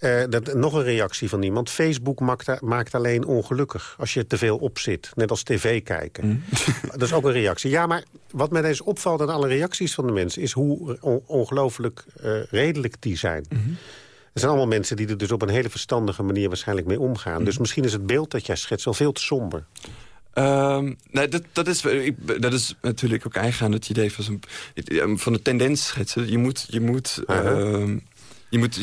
Uh, dat, nog een reactie van iemand. Facebook maakt, maakt, alleen ongelukkig als je te veel opzit. Net als tv kijken. Mm. dat is ook een reactie. Ja, maar wat mij eens opvalt aan alle reacties van de mensen... is hoe on ongelooflijk uh, redelijk die zijn. Mm -hmm. Er zijn allemaal mensen die er dus op een hele verstandige manier... waarschijnlijk mee omgaan. Mm. Dus misschien is het beeld dat jij schetst wel veel te somber. Um, nee, dat, dat, is, ik, dat is natuurlijk ook eigen aan het idee van, van de tendens schetsen. Je moet, je moet, uh -huh. uh, je moet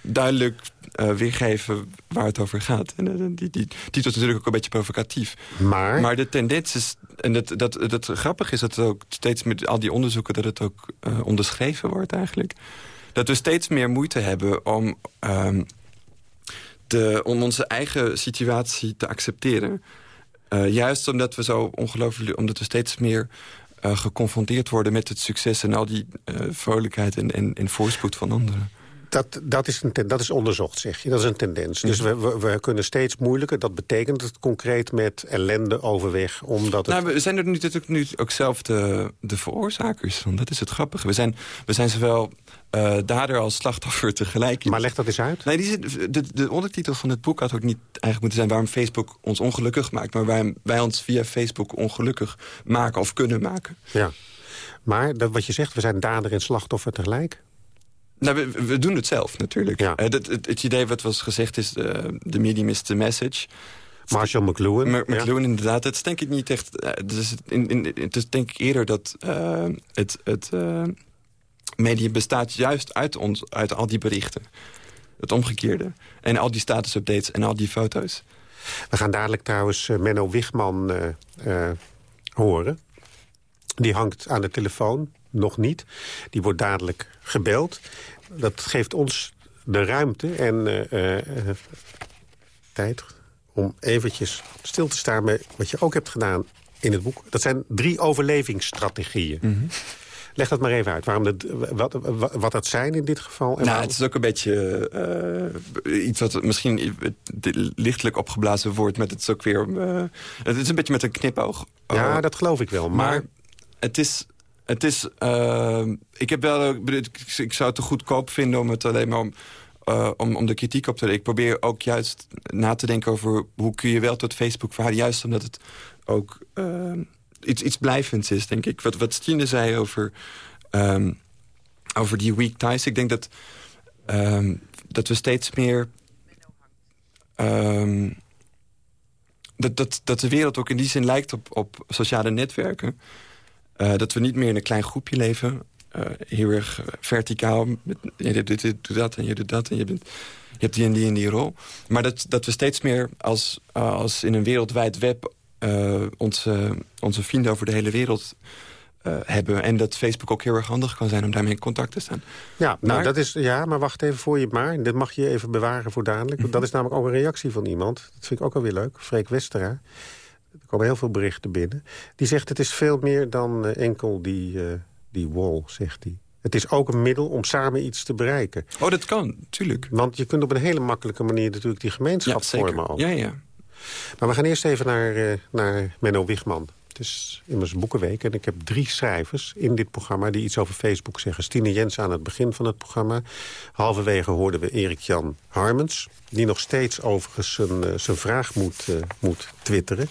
duidelijk uh, weergeven waar het over gaat. En uh, die, die titel is natuurlijk ook een beetje provocatief. Maar? Maar de tendens is... En dat, dat, dat grappig is dat het ook steeds met al die onderzoeken... dat het ook uh, onderschreven wordt eigenlijk. Dat we steeds meer moeite hebben om, um, de, om onze eigen situatie te accepteren. Uh, juist omdat we zo ongelooflijk, omdat we steeds meer uh, geconfronteerd worden met het succes en al die uh, vrolijkheid en, en, en voorspoed van anderen. Dat, dat, is een dat is onderzocht, zeg je. Dat is een tendens. Dus we, we, we, kunnen steeds moeilijker. Dat betekent het concreet met ellende overweg. Omdat het... Nou, we zijn er nu natuurlijk nu ook zelf de, de veroorzakers. Want dat is het grappige. We zijn, we zijn zowel uh, dader als slachtoffer tegelijk. Maar leg dat eens uit. Nee, die, de, de ondertitel van het boek had ook niet eigenlijk moeten zijn... waarom Facebook ons ongelukkig maakt... maar waarom wij ons via Facebook ongelukkig maken of kunnen maken. Ja. Maar dat, wat je zegt, we zijn dader en slachtoffer tegelijk? Nou, we, we doen het zelf natuurlijk. Ja. Uh, het, het, het, idee wat was gezegd is, de uh, medium is the message... Marshall McLuhan. M McLuhan, ja. inderdaad. Het is denk ik niet echt... Het, is, in, in, het is denk ik eerder dat uh, het, het uh, medium bestaat juist uit, ons, uit al die berichten. Het omgekeerde. En al die status-updates en al die foto's. We gaan dadelijk trouwens Menno Wigman horen. Die hangt aan de telefoon, nog niet. Die wordt dadelijk gebeld. Dat geeft ons de ruimte en uh, uh, tijd om eventjes stil te staan... bij wat je ook hebt gedaan in het boek. Dat zijn drie overlevingsstrategieën. Mm -hmm. Leg dat maar even uit. Waarom dat, wat, wat, dat zijn in dit geval? En nou, het is ook een beetje uh, iets wat misschien lichtelijk opgeblazen wordt. Met het is ook weer. Uh, het is een beetje met een knipoog. Ja, dat geloof ik wel. Maar, maar het is het is, uh, ik heb wel, ik zou het te goedkoop vinden om het alleen maar om, uh, om, om de kritiek op te leggen. Ik probeer ook juist na te denken over hoe kun je wel tot Facebook verhouden. Juist omdat het ook uh, iets, iets blijvends is, denk ik. Wat, wat Stine zei over, um, over die weak ties. Ik denk dat, dat we steeds meer... Dat, dat, dat de wereld ook in die zin lijkt op, op sociale netwerken. Uh, dat we niet meer in een klein groepje leven. Uh, heel erg verticaal. Met, je doet dit, doet dat en je doet dat. En je, bent, je hebt die en die en die rol. Maar dat, dat we steeds meer als, als in een wereldwijd web... onze, onze vrienden over de hele wereld hebben. En dat Facebook ook heel erg handig kan zijn om daarmee in contact te staan. Ja, nou, maar, dat is, ja maar wacht even voor je maar. Dit mag je even bewaren voor dadelijk. Mm -hmm. Dat is namelijk ook een reactie van iemand. Dat vind ik ook alweer leuk. Freek Westera. Er komen heel veel berichten binnen. Die zegt het is veel meer dan uh, enkel die, uh, die wall, zegt hij. Het is ook een middel om samen iets te bereiken. Oh, dat kan, tuurlijk. Want je kunt op een hele makkelijke manier natuurlijk die gemeenschap ja, vormen. Ook. Ja, ja. Maar we gaan eerst even naar, uh, naar Menno Wigman. Is immers Boekenweek en ik heb drie schrijvers in dit programma... die iets over Facebook zeggen. Stine Jens aan het begin van het programma. Halverwege hoorden we Erik-Jan Harmens... die nog steeds overigens zijn, zijn vraag moet, uh, moet twitteren.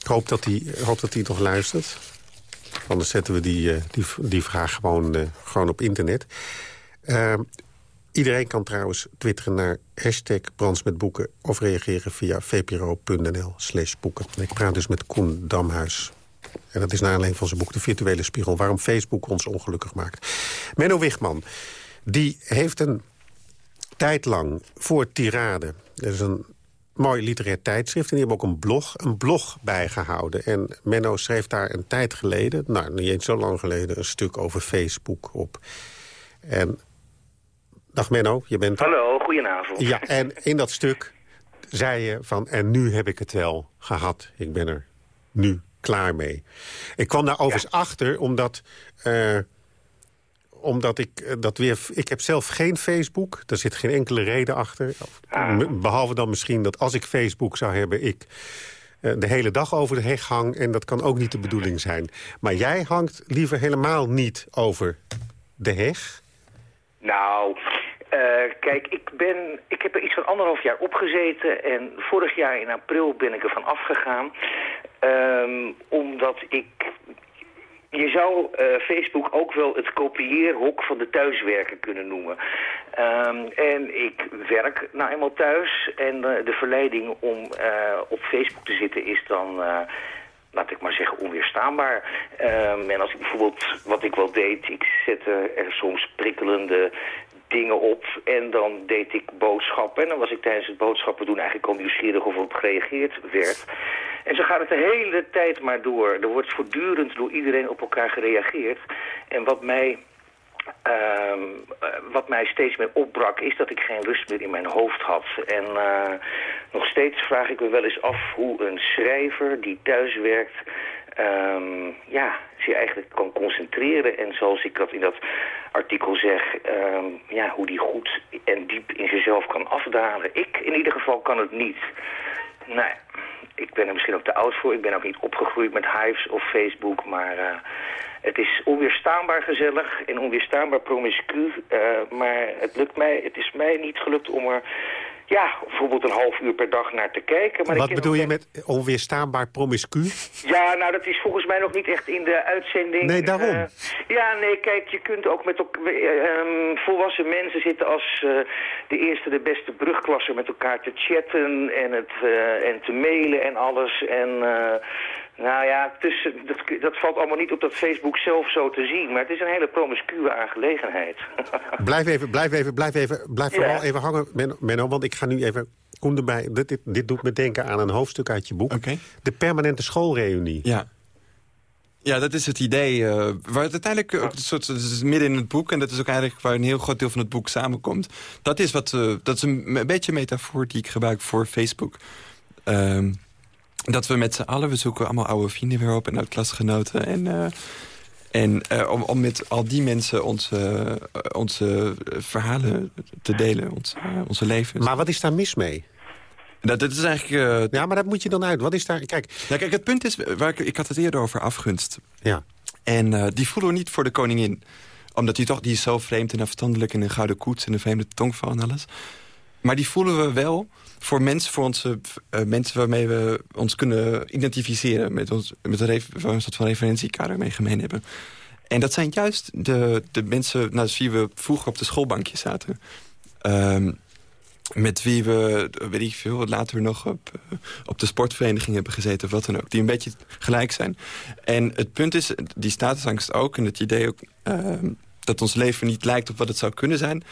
Ik hoop dat hij, hoop dat hij nog luistert. Anders zetten we die, uh, die, die vraag gewoon, gewoon op internet. Iedereen kan trouwens twitteren naar hashtag Brands of reageren via vpro.nl slash boeken. Ik praat dus met Koen Damhuis. En dat is naar aanleiding van zijn boek De Virtuele Spiegel... waarom Facebook ons ongelukkig maakt. Menno Wigman, die heeft een tijd lang voor Tirade... dat is een mooi literair tijdschrift. En die hebben ook een blog, een blog bijgehouden. En Menno schreef daar een tijd geleden... nou, niet eens zo lang geleden... een stuk over Facebook op. En Dag Menno, je bent... Hallo, goedenavond. Ja, en in dat stuk zei je van... en nu heb ik het wel gehad. Ik ben er nu klaar mee. Ik kwam daar overigens ja. achter, omdat... Uh, omdat ik dat weer... Ik heb zelf geen Facebook. Daar zit geen enkele reden achter. Ah. Behalve dan misschien dat als ik Facebook zou hebben... ik uh, de hele dag over de heg hang. En dat kan ook niet de bedoeling zijn. Maar jij hangt liever helemaal niet over de heg. Nou, uh, kijk, ik, ben, ik heb er iets van anderhalf jaar opgezeten en vorig jaar in april ben ik ervan afgegaan. Um, omdat ik... Je zou uh, Facebook ook wel het kopieerhok van de thuiswerken kunnen noemen. Um, en ik werk nou eenmaal thuis en uh, de verleiding om op Facebook te zitten is dan laat ik maar zeggen, onweerstaanbaar. Um, en als ik bijvoorbeeld, wat ik wel deed, ik zette er soms prikkelende dingen op en dan deed ik boodschappen. En dan was ik tijdens het boodschappen doen eigenlijk al nieuwsgierig of op gereageerd werd. En zo gaat het de hele tijd maar door. Er wordt voortdurend door iedereen op elkaar gereageerd. En wat mij uh, wat mij steeds meer opbrak is dat ik geen rust meer in mijn hoofd had. En uh, nog steeds vraag ik me wel eens af hoe een schrijver die thuis werkt... ehm, ja, zich eigenlijk kan concentreren. En zoals ik dat in dat artikel zeg, ehm, ja, hoe die goed en diep in zichzelf kan afdalen. Ik in ieder geval kan het niet. Nou, ik ben er misschien ook te oud voor. Ik ben ook niet opgegroeid met Hives of Facebook, maar... Uh, het is onweerstaanbaar gezellig en onweerstaanbaar promiscu. Uh, maar het, lukt mij, het is mij niet gelukt om er ja, bijvoorbeeld een half uur per dag naar te kijken. Maar Wat bedoel je met onweerstaanbaar promiscu? Ja, nou dat is volgens mij nog niet echt in de uitzending. Nee, daarom. Uh, ja, nee, kijk, je kunt ook met ook, um, volwassen mensen zitten als uh, de eerste, de beste brugklasser met elkaar te chatten en, het, uh, en te mailen en alles. En nou ja, tussen, dat, dat valt allemaal niet op dat Facebook zelf zo te zien. Maar het is een hele promiscue aangelegenheid. blijf even, blijf even, blijf even, blijf vooral ja. even hangen, Menno, want ik ga nu even... Kom erbij, dit, dit, dit, doet me denken aan een hoofdstuk uit je boek. Okay. De permanente schoolreunie. Ja. Ja, dat is het idee. Uh, waar het uiteindelijk ook een soort, is midden in het boek... en dat is ook eigenlijk waar een heel groot deel van het boek samenkomt. Dat is, wat, uh, dat is een, een beetje een metafoor die ik gebruik voor Facebook. Um, dat we met z'n allen, we zoeken allemaal oude vrienden weer op... en oud-klasgenoten. En, uh, en uh, om, om met al die mensen onze, uh, onze verhalen te delen, onze, onze levens. Maar wat is daar mis mee? Dat, dat is eigenlijk... ja, maar dat moet je dan uit. Wat is daar... Kijk, kijk het punt is, waar ik, ik had het eerder over afgunst. Ja. En die voelen we niet voor de koningin. Omdat die toch, die is zo vreemd en afstandelijk... en een gouden koets en een vreemde tongval en alles. Maar die voelen we wel voor mensen, voor onze uh, mensen waarmee we ons kunnen identificeren. Met, ons, met een, een soort van referentiekader mee gemeen hebben. En dat zijn juist de, de mensen nou, wie we vroeger op de schoolbankje zaten. Um, met wie we, weet ik veel, later nog op, op de sportvereniging hebben gezeten... of wat dan ook, die een beetje gelijk zijn. En het punt is, die statusangst ook... en het idee ook uh, dat ons leven niet lijkt op wat het zou kunnen zijn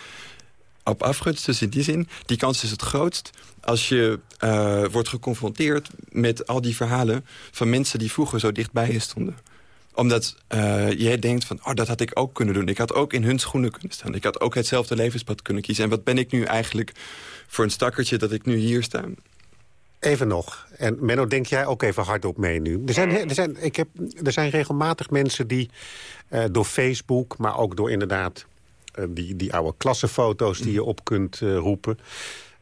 op afgunst. Dus in die zin, die kans is het grootst als je uh, wordt geconfronteerd met al die verhalen... van mensen die vroeger zo dichtbij je stonden omdat uh, jij denkt van, oh, dat had ik ook kunnen doen. Ik had ook in hun schoenen kunnen staan. Ik had ook hetzelfde levenspad kunnen kiezen. En wat ben ik nu eigenlijk voor een stakkertje dat ik nu hier sta? Even nog. En Menno, denk jij ook even hardop mee nu? Er zijn, er zijn, ik heb, er zijn regelmatig mensen die uh, door Facebook... maar ook door inderdaad uh, die, die oude klassenfoto's die je op kunt roepen...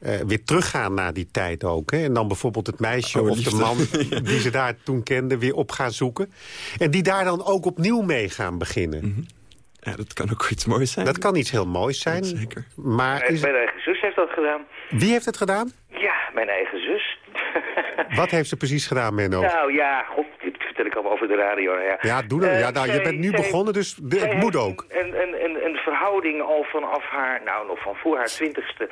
Uh, weer teruggaan naar die tijd ook. Hè? En dan bijvoorbeeld het meisje oh, of de man die ze daar toen kenden... weer op gaan zoeken. En die daar dan ook opnieuw mee gaan beginnen. Mm -hmm. Ja, dat kan ook iets moois zijn. Dat kan iets heel moois zijn. Zeker. Maar is... Mijn eigen zus heeft dat gedaan. Wie heeft het gedaan? Ja, mijn eigen zus. Wat heeft ze precies gedaan, Menno? Nou ja, god, vertel ik allemaal over de radio. Ja, ja doe dat. Ja, nou, je bent nu zij, begonnen, dus de, het moet ook. Een, een, een, een verhouding al vanaf haar, nou nog van voor haar twintigste.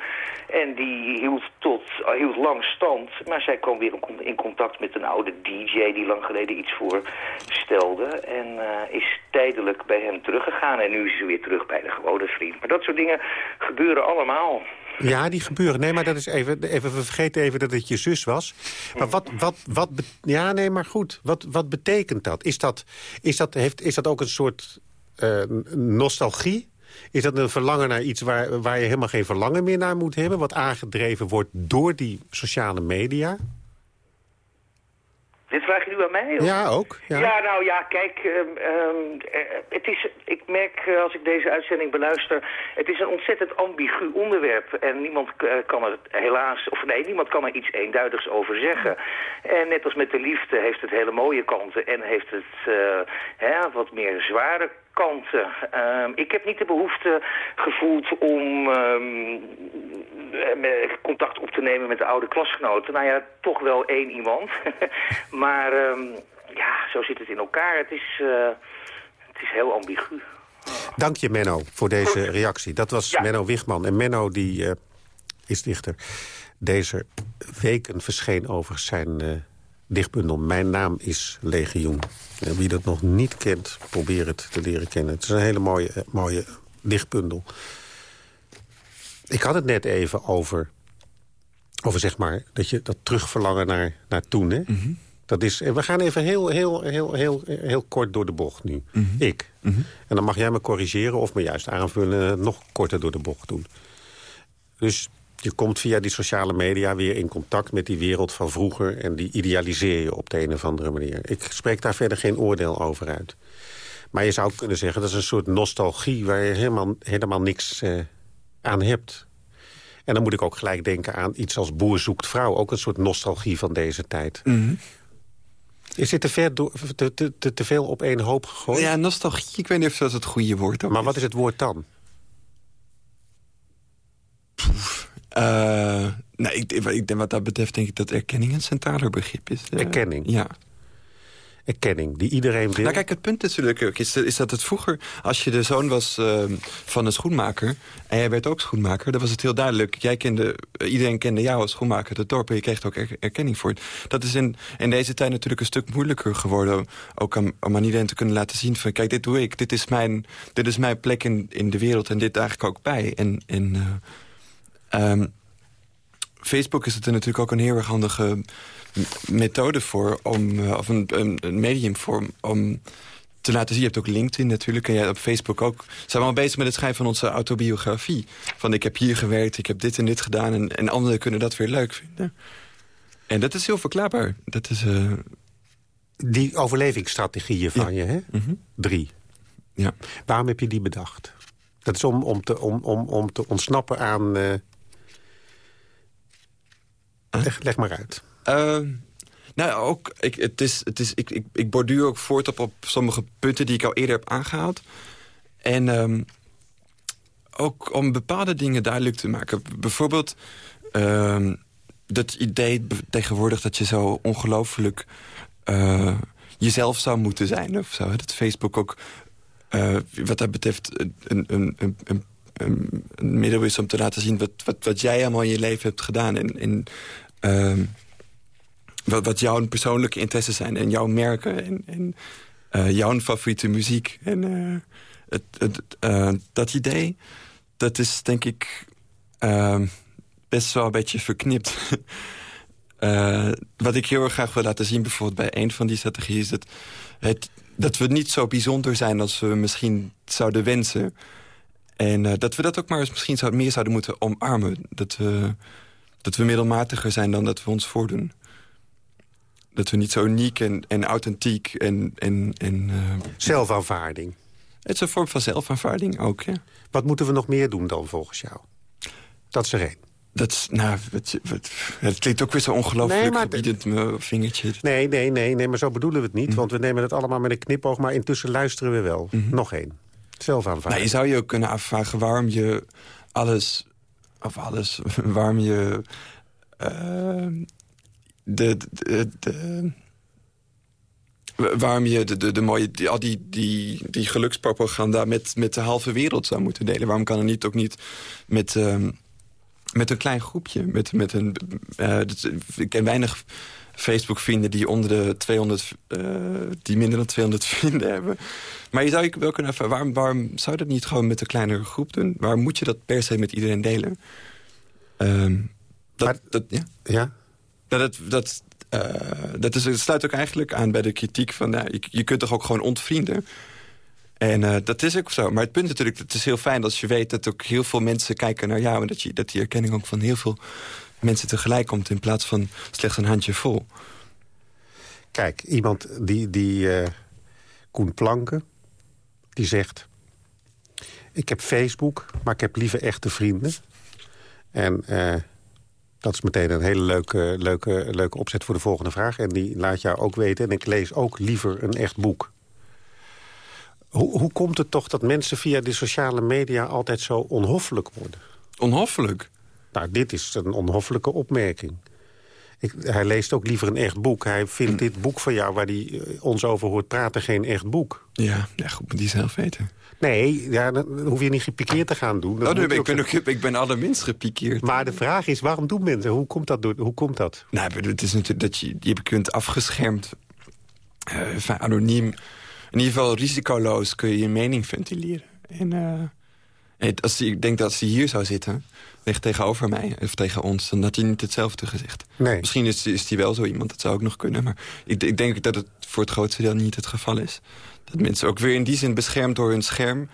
En die hield, tot, hield lang stand. Maar zij kwam weer in contact met een oude DJ die lang geleden iets voorstelde. En uh, is tijdelijk bij hem teruggegaan. En nu is ze weer terug bij de gewone vriend. Maar dat soort dingen gebeuren allemaal. Ja, die gebeuren. Nee, maar dat is even, even we vergeten even dat het je zus was. Maar wat, wat, wat, ja, nee, maar goed. Wat, wat betekent dat? Is dat, is dat, heeft, is dat ook een soort uh, nostalgie? Is dat een verlangen naar iets waar, waar je helemaal geen verlangen meer naar moet hebben? Wat aangedreven wordt door die sociale media? Dit vraag je nu aan mij? Of? Ja, ook. Ja. ja, nou ja, kijk, um, um, het is, ik merk uh, als ik deze uitzending beluister, het is een ontzettend ambigu onderwerp. En niemand uh, kan er helaas, of nee, niemand kan er iets eenduidigs over zeggen. En net als met de liefde heeft het hele mooie kanten en heeft het uh, hè, wat meer zware kanten. Um, ik heb niet de behoefte gevoeld om um, contact op te nemen met de oude klasgenoten. Nou ja, toch wel één iemand. maar um, ja, zo zit het in elkaar. Het is, uh, het is heel ambigu. Dank je, Menno, voor deze Goed. reactie. Dat was ja. Menno Wichman. En Menno die, uh, is dichter. Deze weken verscheen over zijn... Dichtbundel Mijn naam is Legioen. En wie dat nog niet kent, probeer het te leren kennen. Het is een hele mooie, mooie dichtbundel. Ik had het net even over, over zeg maar, dat je dat terugverlangen naar, naar toen. Hè? Mm -hmm. Dat is, we gaan even heel, heel, heel, heel, heel kort door de bocht nu. Mm -hmm. Ik. Mm -hmm. En dan mag jij me corrigeren of me juist aanvullen... nog korter door de bocht doen. Dus Je komt via die sociale media weer in contact met die wereld van vroeger... en die idealiseer je op de een of andere manier. Ik spreek daar verder geen oordeel over uit. Maar je zou kunnen zeggen, dat is een soort nostalgie... waar je helemaal, helemaal niks uh, aan hebt. En dan moet ik ook gelijk denken aan iets als Boer zoekt vrouw. Ook een soort nostalgie van deze tijd. Mm Is dit te, ver door, te, te, te, veel op één hoop gegooid? Ja, nostalgie. Ik weet niet of dat het goede woord is. Maar wat is het woord dan? Uh, nou, ik, ik, wat dat betreft denk ik dat erkenning een centraler begrip is. Uh, erkenning? Ja. Erkenning, die iedereen wil. Nou kijk, het punt natuurlijk ook is, is dat het vroeger... als je de zoon was uh, van een schoenmaker... en jij werd ook schoenmaker, dan was het heel duidelijk. Jij kende, iedereen kende jou als schoenmaker, het dorp... en je kreeg er ook er, erkenning voor. Dat is in, in deze tijd natuurlijk een stuk moeilijker geworden... ook om, om aan iedereen te kunnen laten zien van... kijk, dit doe ik, dit is mijn, dit is mijn plek in, in de wereld... en dit eigenlijk ook bij. En... en Um, Facebook is het er natuurlijk ook een heel erg handige methode voor... Om, uh, of een, een, een, medium voor om te laten zien. Je hebt ook LinkedIn natuurlijk. En jij op Facebook ook. Zijn we al bezig met het schrijven van onze autobiografie. Van ik heb hier gewerkt, ik heb dit en dit gedaan... en, en anderen kunnen dat weer leuk vinden. En dat is heel verklaarbaar. Dat is... Uh... Die overlevingsstrategieën van ja. je, hè? Mm -hmm. Drie. Ja. Waarom heb je die bedacht? Dat is om, om, te, om, om, om te ontsnappen aan... Uh... Leg, maar uit. Uh, nou, ook, ik, het is, het is, ik, ik, ik borduur ook voort op, op sommige punten die ik al eerder heb aangehaald. En um, ook om bepaalde dingen duidelijk te maken. Bijvoorbeeld uh, dat idee tegenwoordig dat je zo ongelooflijk uh, jezelf zou moeten zijn. Of zo. Dat Facebook ook uh, wat dat betreft een, een, een, een, een middel is om te laten zien... wat, wat, wat jij allemaal in je leven hebt gedaan. En, en uh, wat, wat jouw persoonlijke interesses zijn. En jouw merken. En, en uh, jouw favoriete muziek. En uh, het, het, dat idee, dat is denk ik ehm, best wel een beetje verknipt. wat ik heel erg graag wil laten zien, bijvoorbeeld bij een van die strategieën... is dat het dat we niet zo bijzonder zijn als we misschien zouden wensen. En dat we dat ook maar eens misschien zou, meer zouden moeten omarmen. Dat we, dat we middelmatiger zijn dan dat we ons voordoen. Dat we niet zo uniek en, en authentiek en... en, en uh, zelfaanvaarding. Het is een vorm van zelfaanvaarding ook, ja. Wat moeten we nog meer doen dan volgens jou? Dat is er één. Dat is, nou, wat, wat, het klinkt ook weer zo ongelooflijk nee, gebiedend, mijn vingertje. Nee, nee, nee, nee, maar zo bedoelen we het niet. Mm. Want we nemen het allemaal met een knipoog, maar intussen luisteren we wel. Mm -hmm. Nog één. Zelf aanvaarden. Nou, je zou je ook kunnen afvragen waarom je alles... Of alles, waarom je... De, de, waarom je de, de, mooie, die, al die, die, die gelukspropaganda met, met de halve wereld zou moeten delen. Waarom kan er niet ook niet met... Uh, met een klein groepje. Met, met een, uh, ik ken weinig Facebook-vrienden die onder de 200, uh, die minder dan 200 vrienden hebben. Maar je zou je wel kunnen even, waarom, waarom zou je dat niet gewoon met een kleinere groep doen? Waarom moet je dat per se met iedereen delen? Um, dat, maar, dat, ja. ja? Dat, dat, dat, uh, dat, is, het sluit ook eigenlijk aan bij de kritiek van... Nou, je, je kunt toch ook gewoon ontvrienden? En uh, dat is ook zo. Maar het punt is natuurlijk, het is heel fijn als je weet... dat ook heel veel mensen kijken naar jou... en dat, je, dat die erkenning ook van heel veel mensen tegelijk komt... in plaats van slechts een handje vol. Kijk, iemand die, die uh, Koen Planken, die zegt... ik heb Facebook, maar ik heb liever echte vrienden. En uh, dat is meteen een hele leuke, leuke, leuke opzet voor de volgende vraag. En die laat jou ook weten. En ik lees ook liever een echt boek. Hoe, hoe komt het toch dat mensen via de sociale media altijd zo onhoffelijk worden? Onhoffelijk? Nou, dit is een onhoffelijke opmerking. Ik, hij leest ook liever een echt boek. Hij vindt dit boek van jou, waar hij ons over hoort praten, geen echt boek. Ja, ja goed, moet die zelf weten. Nee, ja, dan hoef je niet gepikeerd te gaan doen. Oh, nee, ik, ben ook, ik ben allerminst gepikeerd. Maar de vraag is, waarom doen mensen? Hoe komt dat? Door, hoe komt dat? Nou, het is natuurlijk dat je, je kunt afgeschermd, uh, anoniem in ieder geval risicoloos kun je je mening ventileren. En uh, als die, ik denk dat als hij hier zou zitten, ligt tegenover mij of tegen ons... dan had hij niet hetzelfde gezegd. Nee. Misschien is, is hij wel zo iemand, dat zou ook nog kunnen. Maar ik, ik denk dat het voor het grootste deel niet het geval is. Dat mensen ook weer in die zin beschermd door hun scherm...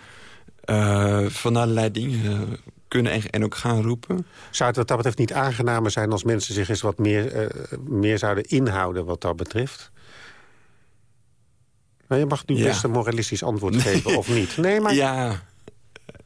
Uh, van allerlei dingen kunnen en, en ook gaan roepen. Zou het wat dat betreft niet aangenamer zijn... als mensen zich eens wat meer, eh, meer zouden inhouden wat dat betreft? Nou, je mag nu Ja. best een moralistisch antwoord geven, of niet? Nee, maar... Ja,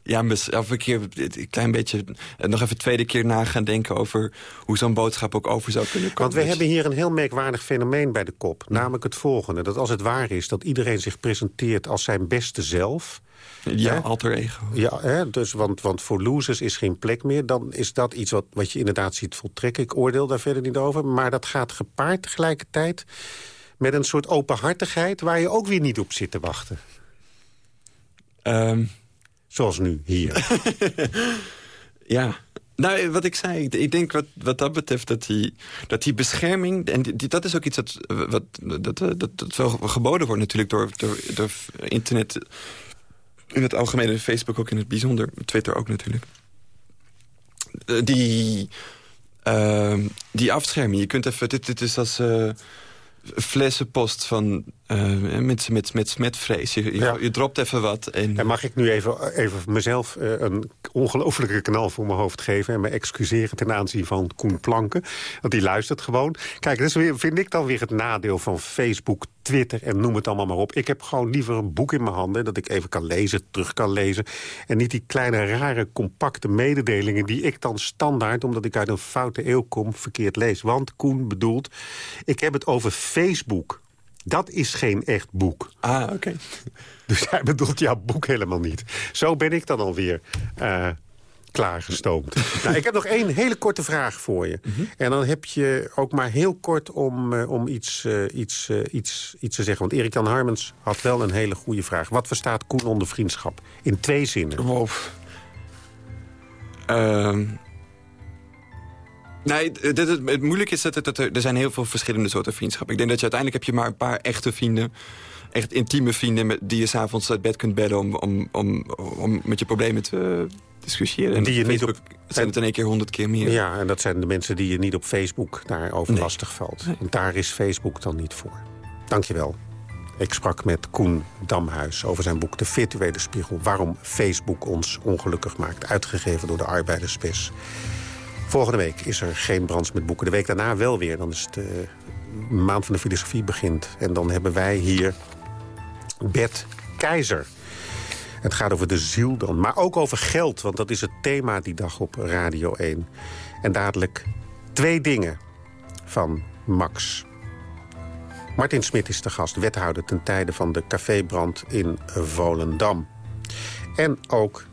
ja of een keer een klein beetje... eh, nog even een tweede keer na gaan denken over... hoe zo'n boodschap ook over zou kunnen komen. Want we hebben hier een heel merkwaardig fenomeen bij de kop. Namelijk het volgende. Dat als het waar is dat iedereen zich presenteert als zijn beste zelf... Ja, hè? alter ego. Ja, hè, dus, want, want voor losers is geen plek meer. Dan is dat iets wat, wat je inderdaad ziet voltrekken. Ik oordeel daar verder niet over. Maar dat gaat gepaard tegelijkertijd met een soort openhartigheid... waar je ook weer niet op zit te wachten. Ehm. Zoals nu, hier. Ja. Nou, wat ik zei, ik- denk wat, wat dat betreft dat die, dat die bescherming... en die, dat is ook iets dat, wat, dat, dat, dat, dat wel geboden wordt natuurlijk door, door, door internet... in het algemeen, en Facebook ook in het bijzonder. Twitter ook natuurlijk. Eh, Die, ehm, die afscherming. Je kunt even... Dit, dit is als... eh, flessenpost van eh, mensen met, met smetvrees. Je, je, je dropt even wat. En, En mag ik nu even, even mezelf eh, een ongelofelijke knal voor mijn hoofd geven... en me excuseren ten aanzien van Koen Planken. Want die luistert gewoon. Kijk, dat is weer, vind ik dan weer het nadeel van Facebook, Twitter en noem het allemaal maar op. Ik heb gewoon liever een boek in mijn handen... dat ik even kan lezen, terug kan lezen. En niet die kleine, rare, compacte mededelingen... die ik dan standaard, omdat ik uit een foute eeuw kom, verkeerd lees. Want Koen bedoelt, ik heb het over Facebook... Dat is geen echt boek. Ah, oké. Dus hij bedoelt jouw boek helemaal niet. Zo ben ik dan alweer eh klaargestoomd. nou, ik heb nog één hele korte vraag voor je. En dan heb je ook maar heel kort om, eh, om iets, eh, iets, eh, iets, iets te zeggen. Want Erik-Jan Harmens had wel een hele goede vraag. Wat verstaat Koen onder vriendschap? In twee zinnen. Wow. Ehm, nee, het, het, het moeilijke is dat, er, er zijn heel veel verschillende soorten vriendschap. Ik denk dat je uiteindelijk heb je maar een paar echte vrienden. Echt intieme vrienden met, die je s'avonds uit bed kunt bedden... om, om, om, om met je problemen te discussiëren. En Die je niet zijn het in één keer honderd keer meer. Ja, en dat zijn de mensen die je niet op Facebook daarover Nee. lastig valt. Want daar is Facebook dan niet voor. Dankjewel. Ik sprak met Koen Damhuis over zijn boek De Virtuele Spiegel. Waarom Facebook ons ongelukkig maakt. Uitgegeven door de Arbeiderspers. Volgende week is er geen Brands met boeken. De week daarna wel weer. Dan is het de maand van de filosofie begint. En dan hebben wij hier Bert Keizer. Het gaat over de ziel dan, maar ook over geld. Want dat is het thema die dag op Radio 1. En dadelijk twee dingen van Max. Martin Smit is de gast, wethouder ten tijde van de cafébrand in Volendam. En ook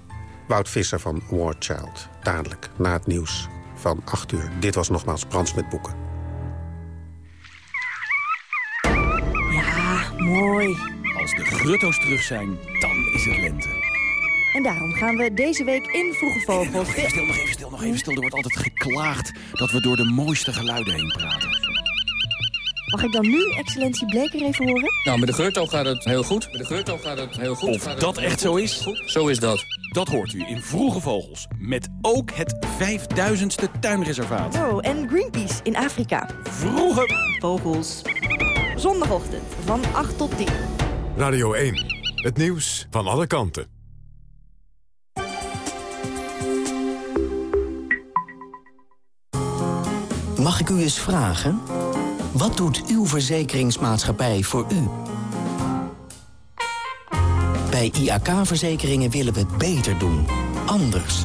Wout Visser van War Child. Dadelijk, na het nieuws van 8 uur. Dit was nogmaals Brands met Boeken. Ja, mooi. Als de grutto's terug zijn, dan is het lente. En daarom gaan we deze week in Vroege Vogels... Nog even stil, nog even stil, nog even stil. Er wordt altijd geklaagd dat we door de mooiste geluiden heen praten. Mag ik dan nu excellentie Bleker even horen? Nou, met de Geurto gaat het heel goed. Met de Geurto gaat het heel goed. Of Gaat dat echt goed. zo is? Goed. Zo is dat. Dat hoort u in Vroege Vogels. Met ook het 5000ste tuinreservaat. Oh, en Greenpeace in Afrika. Vroege Vogels. Zondagochtend van 8 tot 10. Radio 1. Het nieuws van alle kanten. Mag ik u eens vragen? Wat doet uw verzekeringsmaatschappij voor u? Bij IAK-verzekeringen willen we het beter doen. Anders.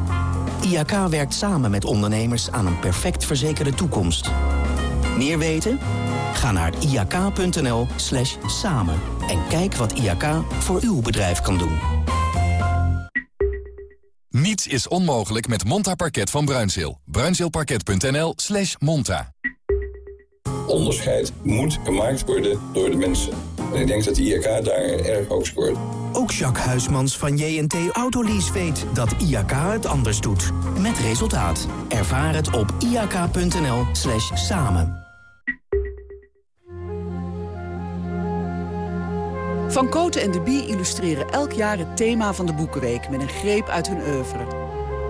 IAK werkt samen met ondernemers aan een perfect verzekerde toekomst. Meer weten? Ga naar iak.nl slash samen en kijk wat IAK voor uw bedrijf kan doen. Niets is onmogelijk met Monta Parket van Bruinzeel. Bruinzeelparket.nl slash monta. Onderscheid moet gemaakt worden door de mensen. En ik denk dat de IRK daar erg hoog scoort. Ook Jacques Huismans van JNT Autolease weet dat IAK het anders doet. Met resultaat. Ervaar het op iak.nl slash samen. Van Cote en de Bie illustreren elk jaar het thema van de Boekenweek... met een greep uit hun oeuvre.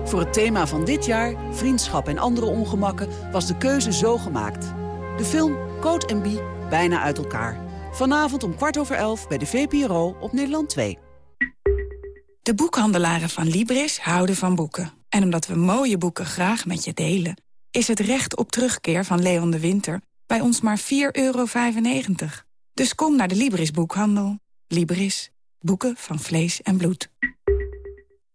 Voor het thema van dit jaar, vriendschap en andere ongemakken... was de keuze zo gemaakt. De film Cote en Bie, bijna uit elkaar. Vanavond om kwart over elf bij de VPRO op Nederland 2. De boekhandelaren van Libris houden van boeken. En omdat we mooie boeken graag met je delen... is het recht op terugkeer van Leon de Winter bij ons maar 4,95 euro. Dus kom naar de Libris boekhandel. Libris. Boeken van vlees en bloed.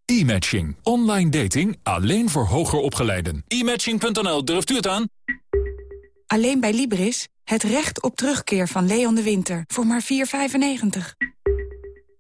E-matching. Online dating alleen voor hoger opgeleiden. E-matching.nl, durft u het aan? Alleen bij Libris. Het recht op terugkeer van Leon de Winter voor maar 4,95.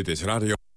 Dit is Radio.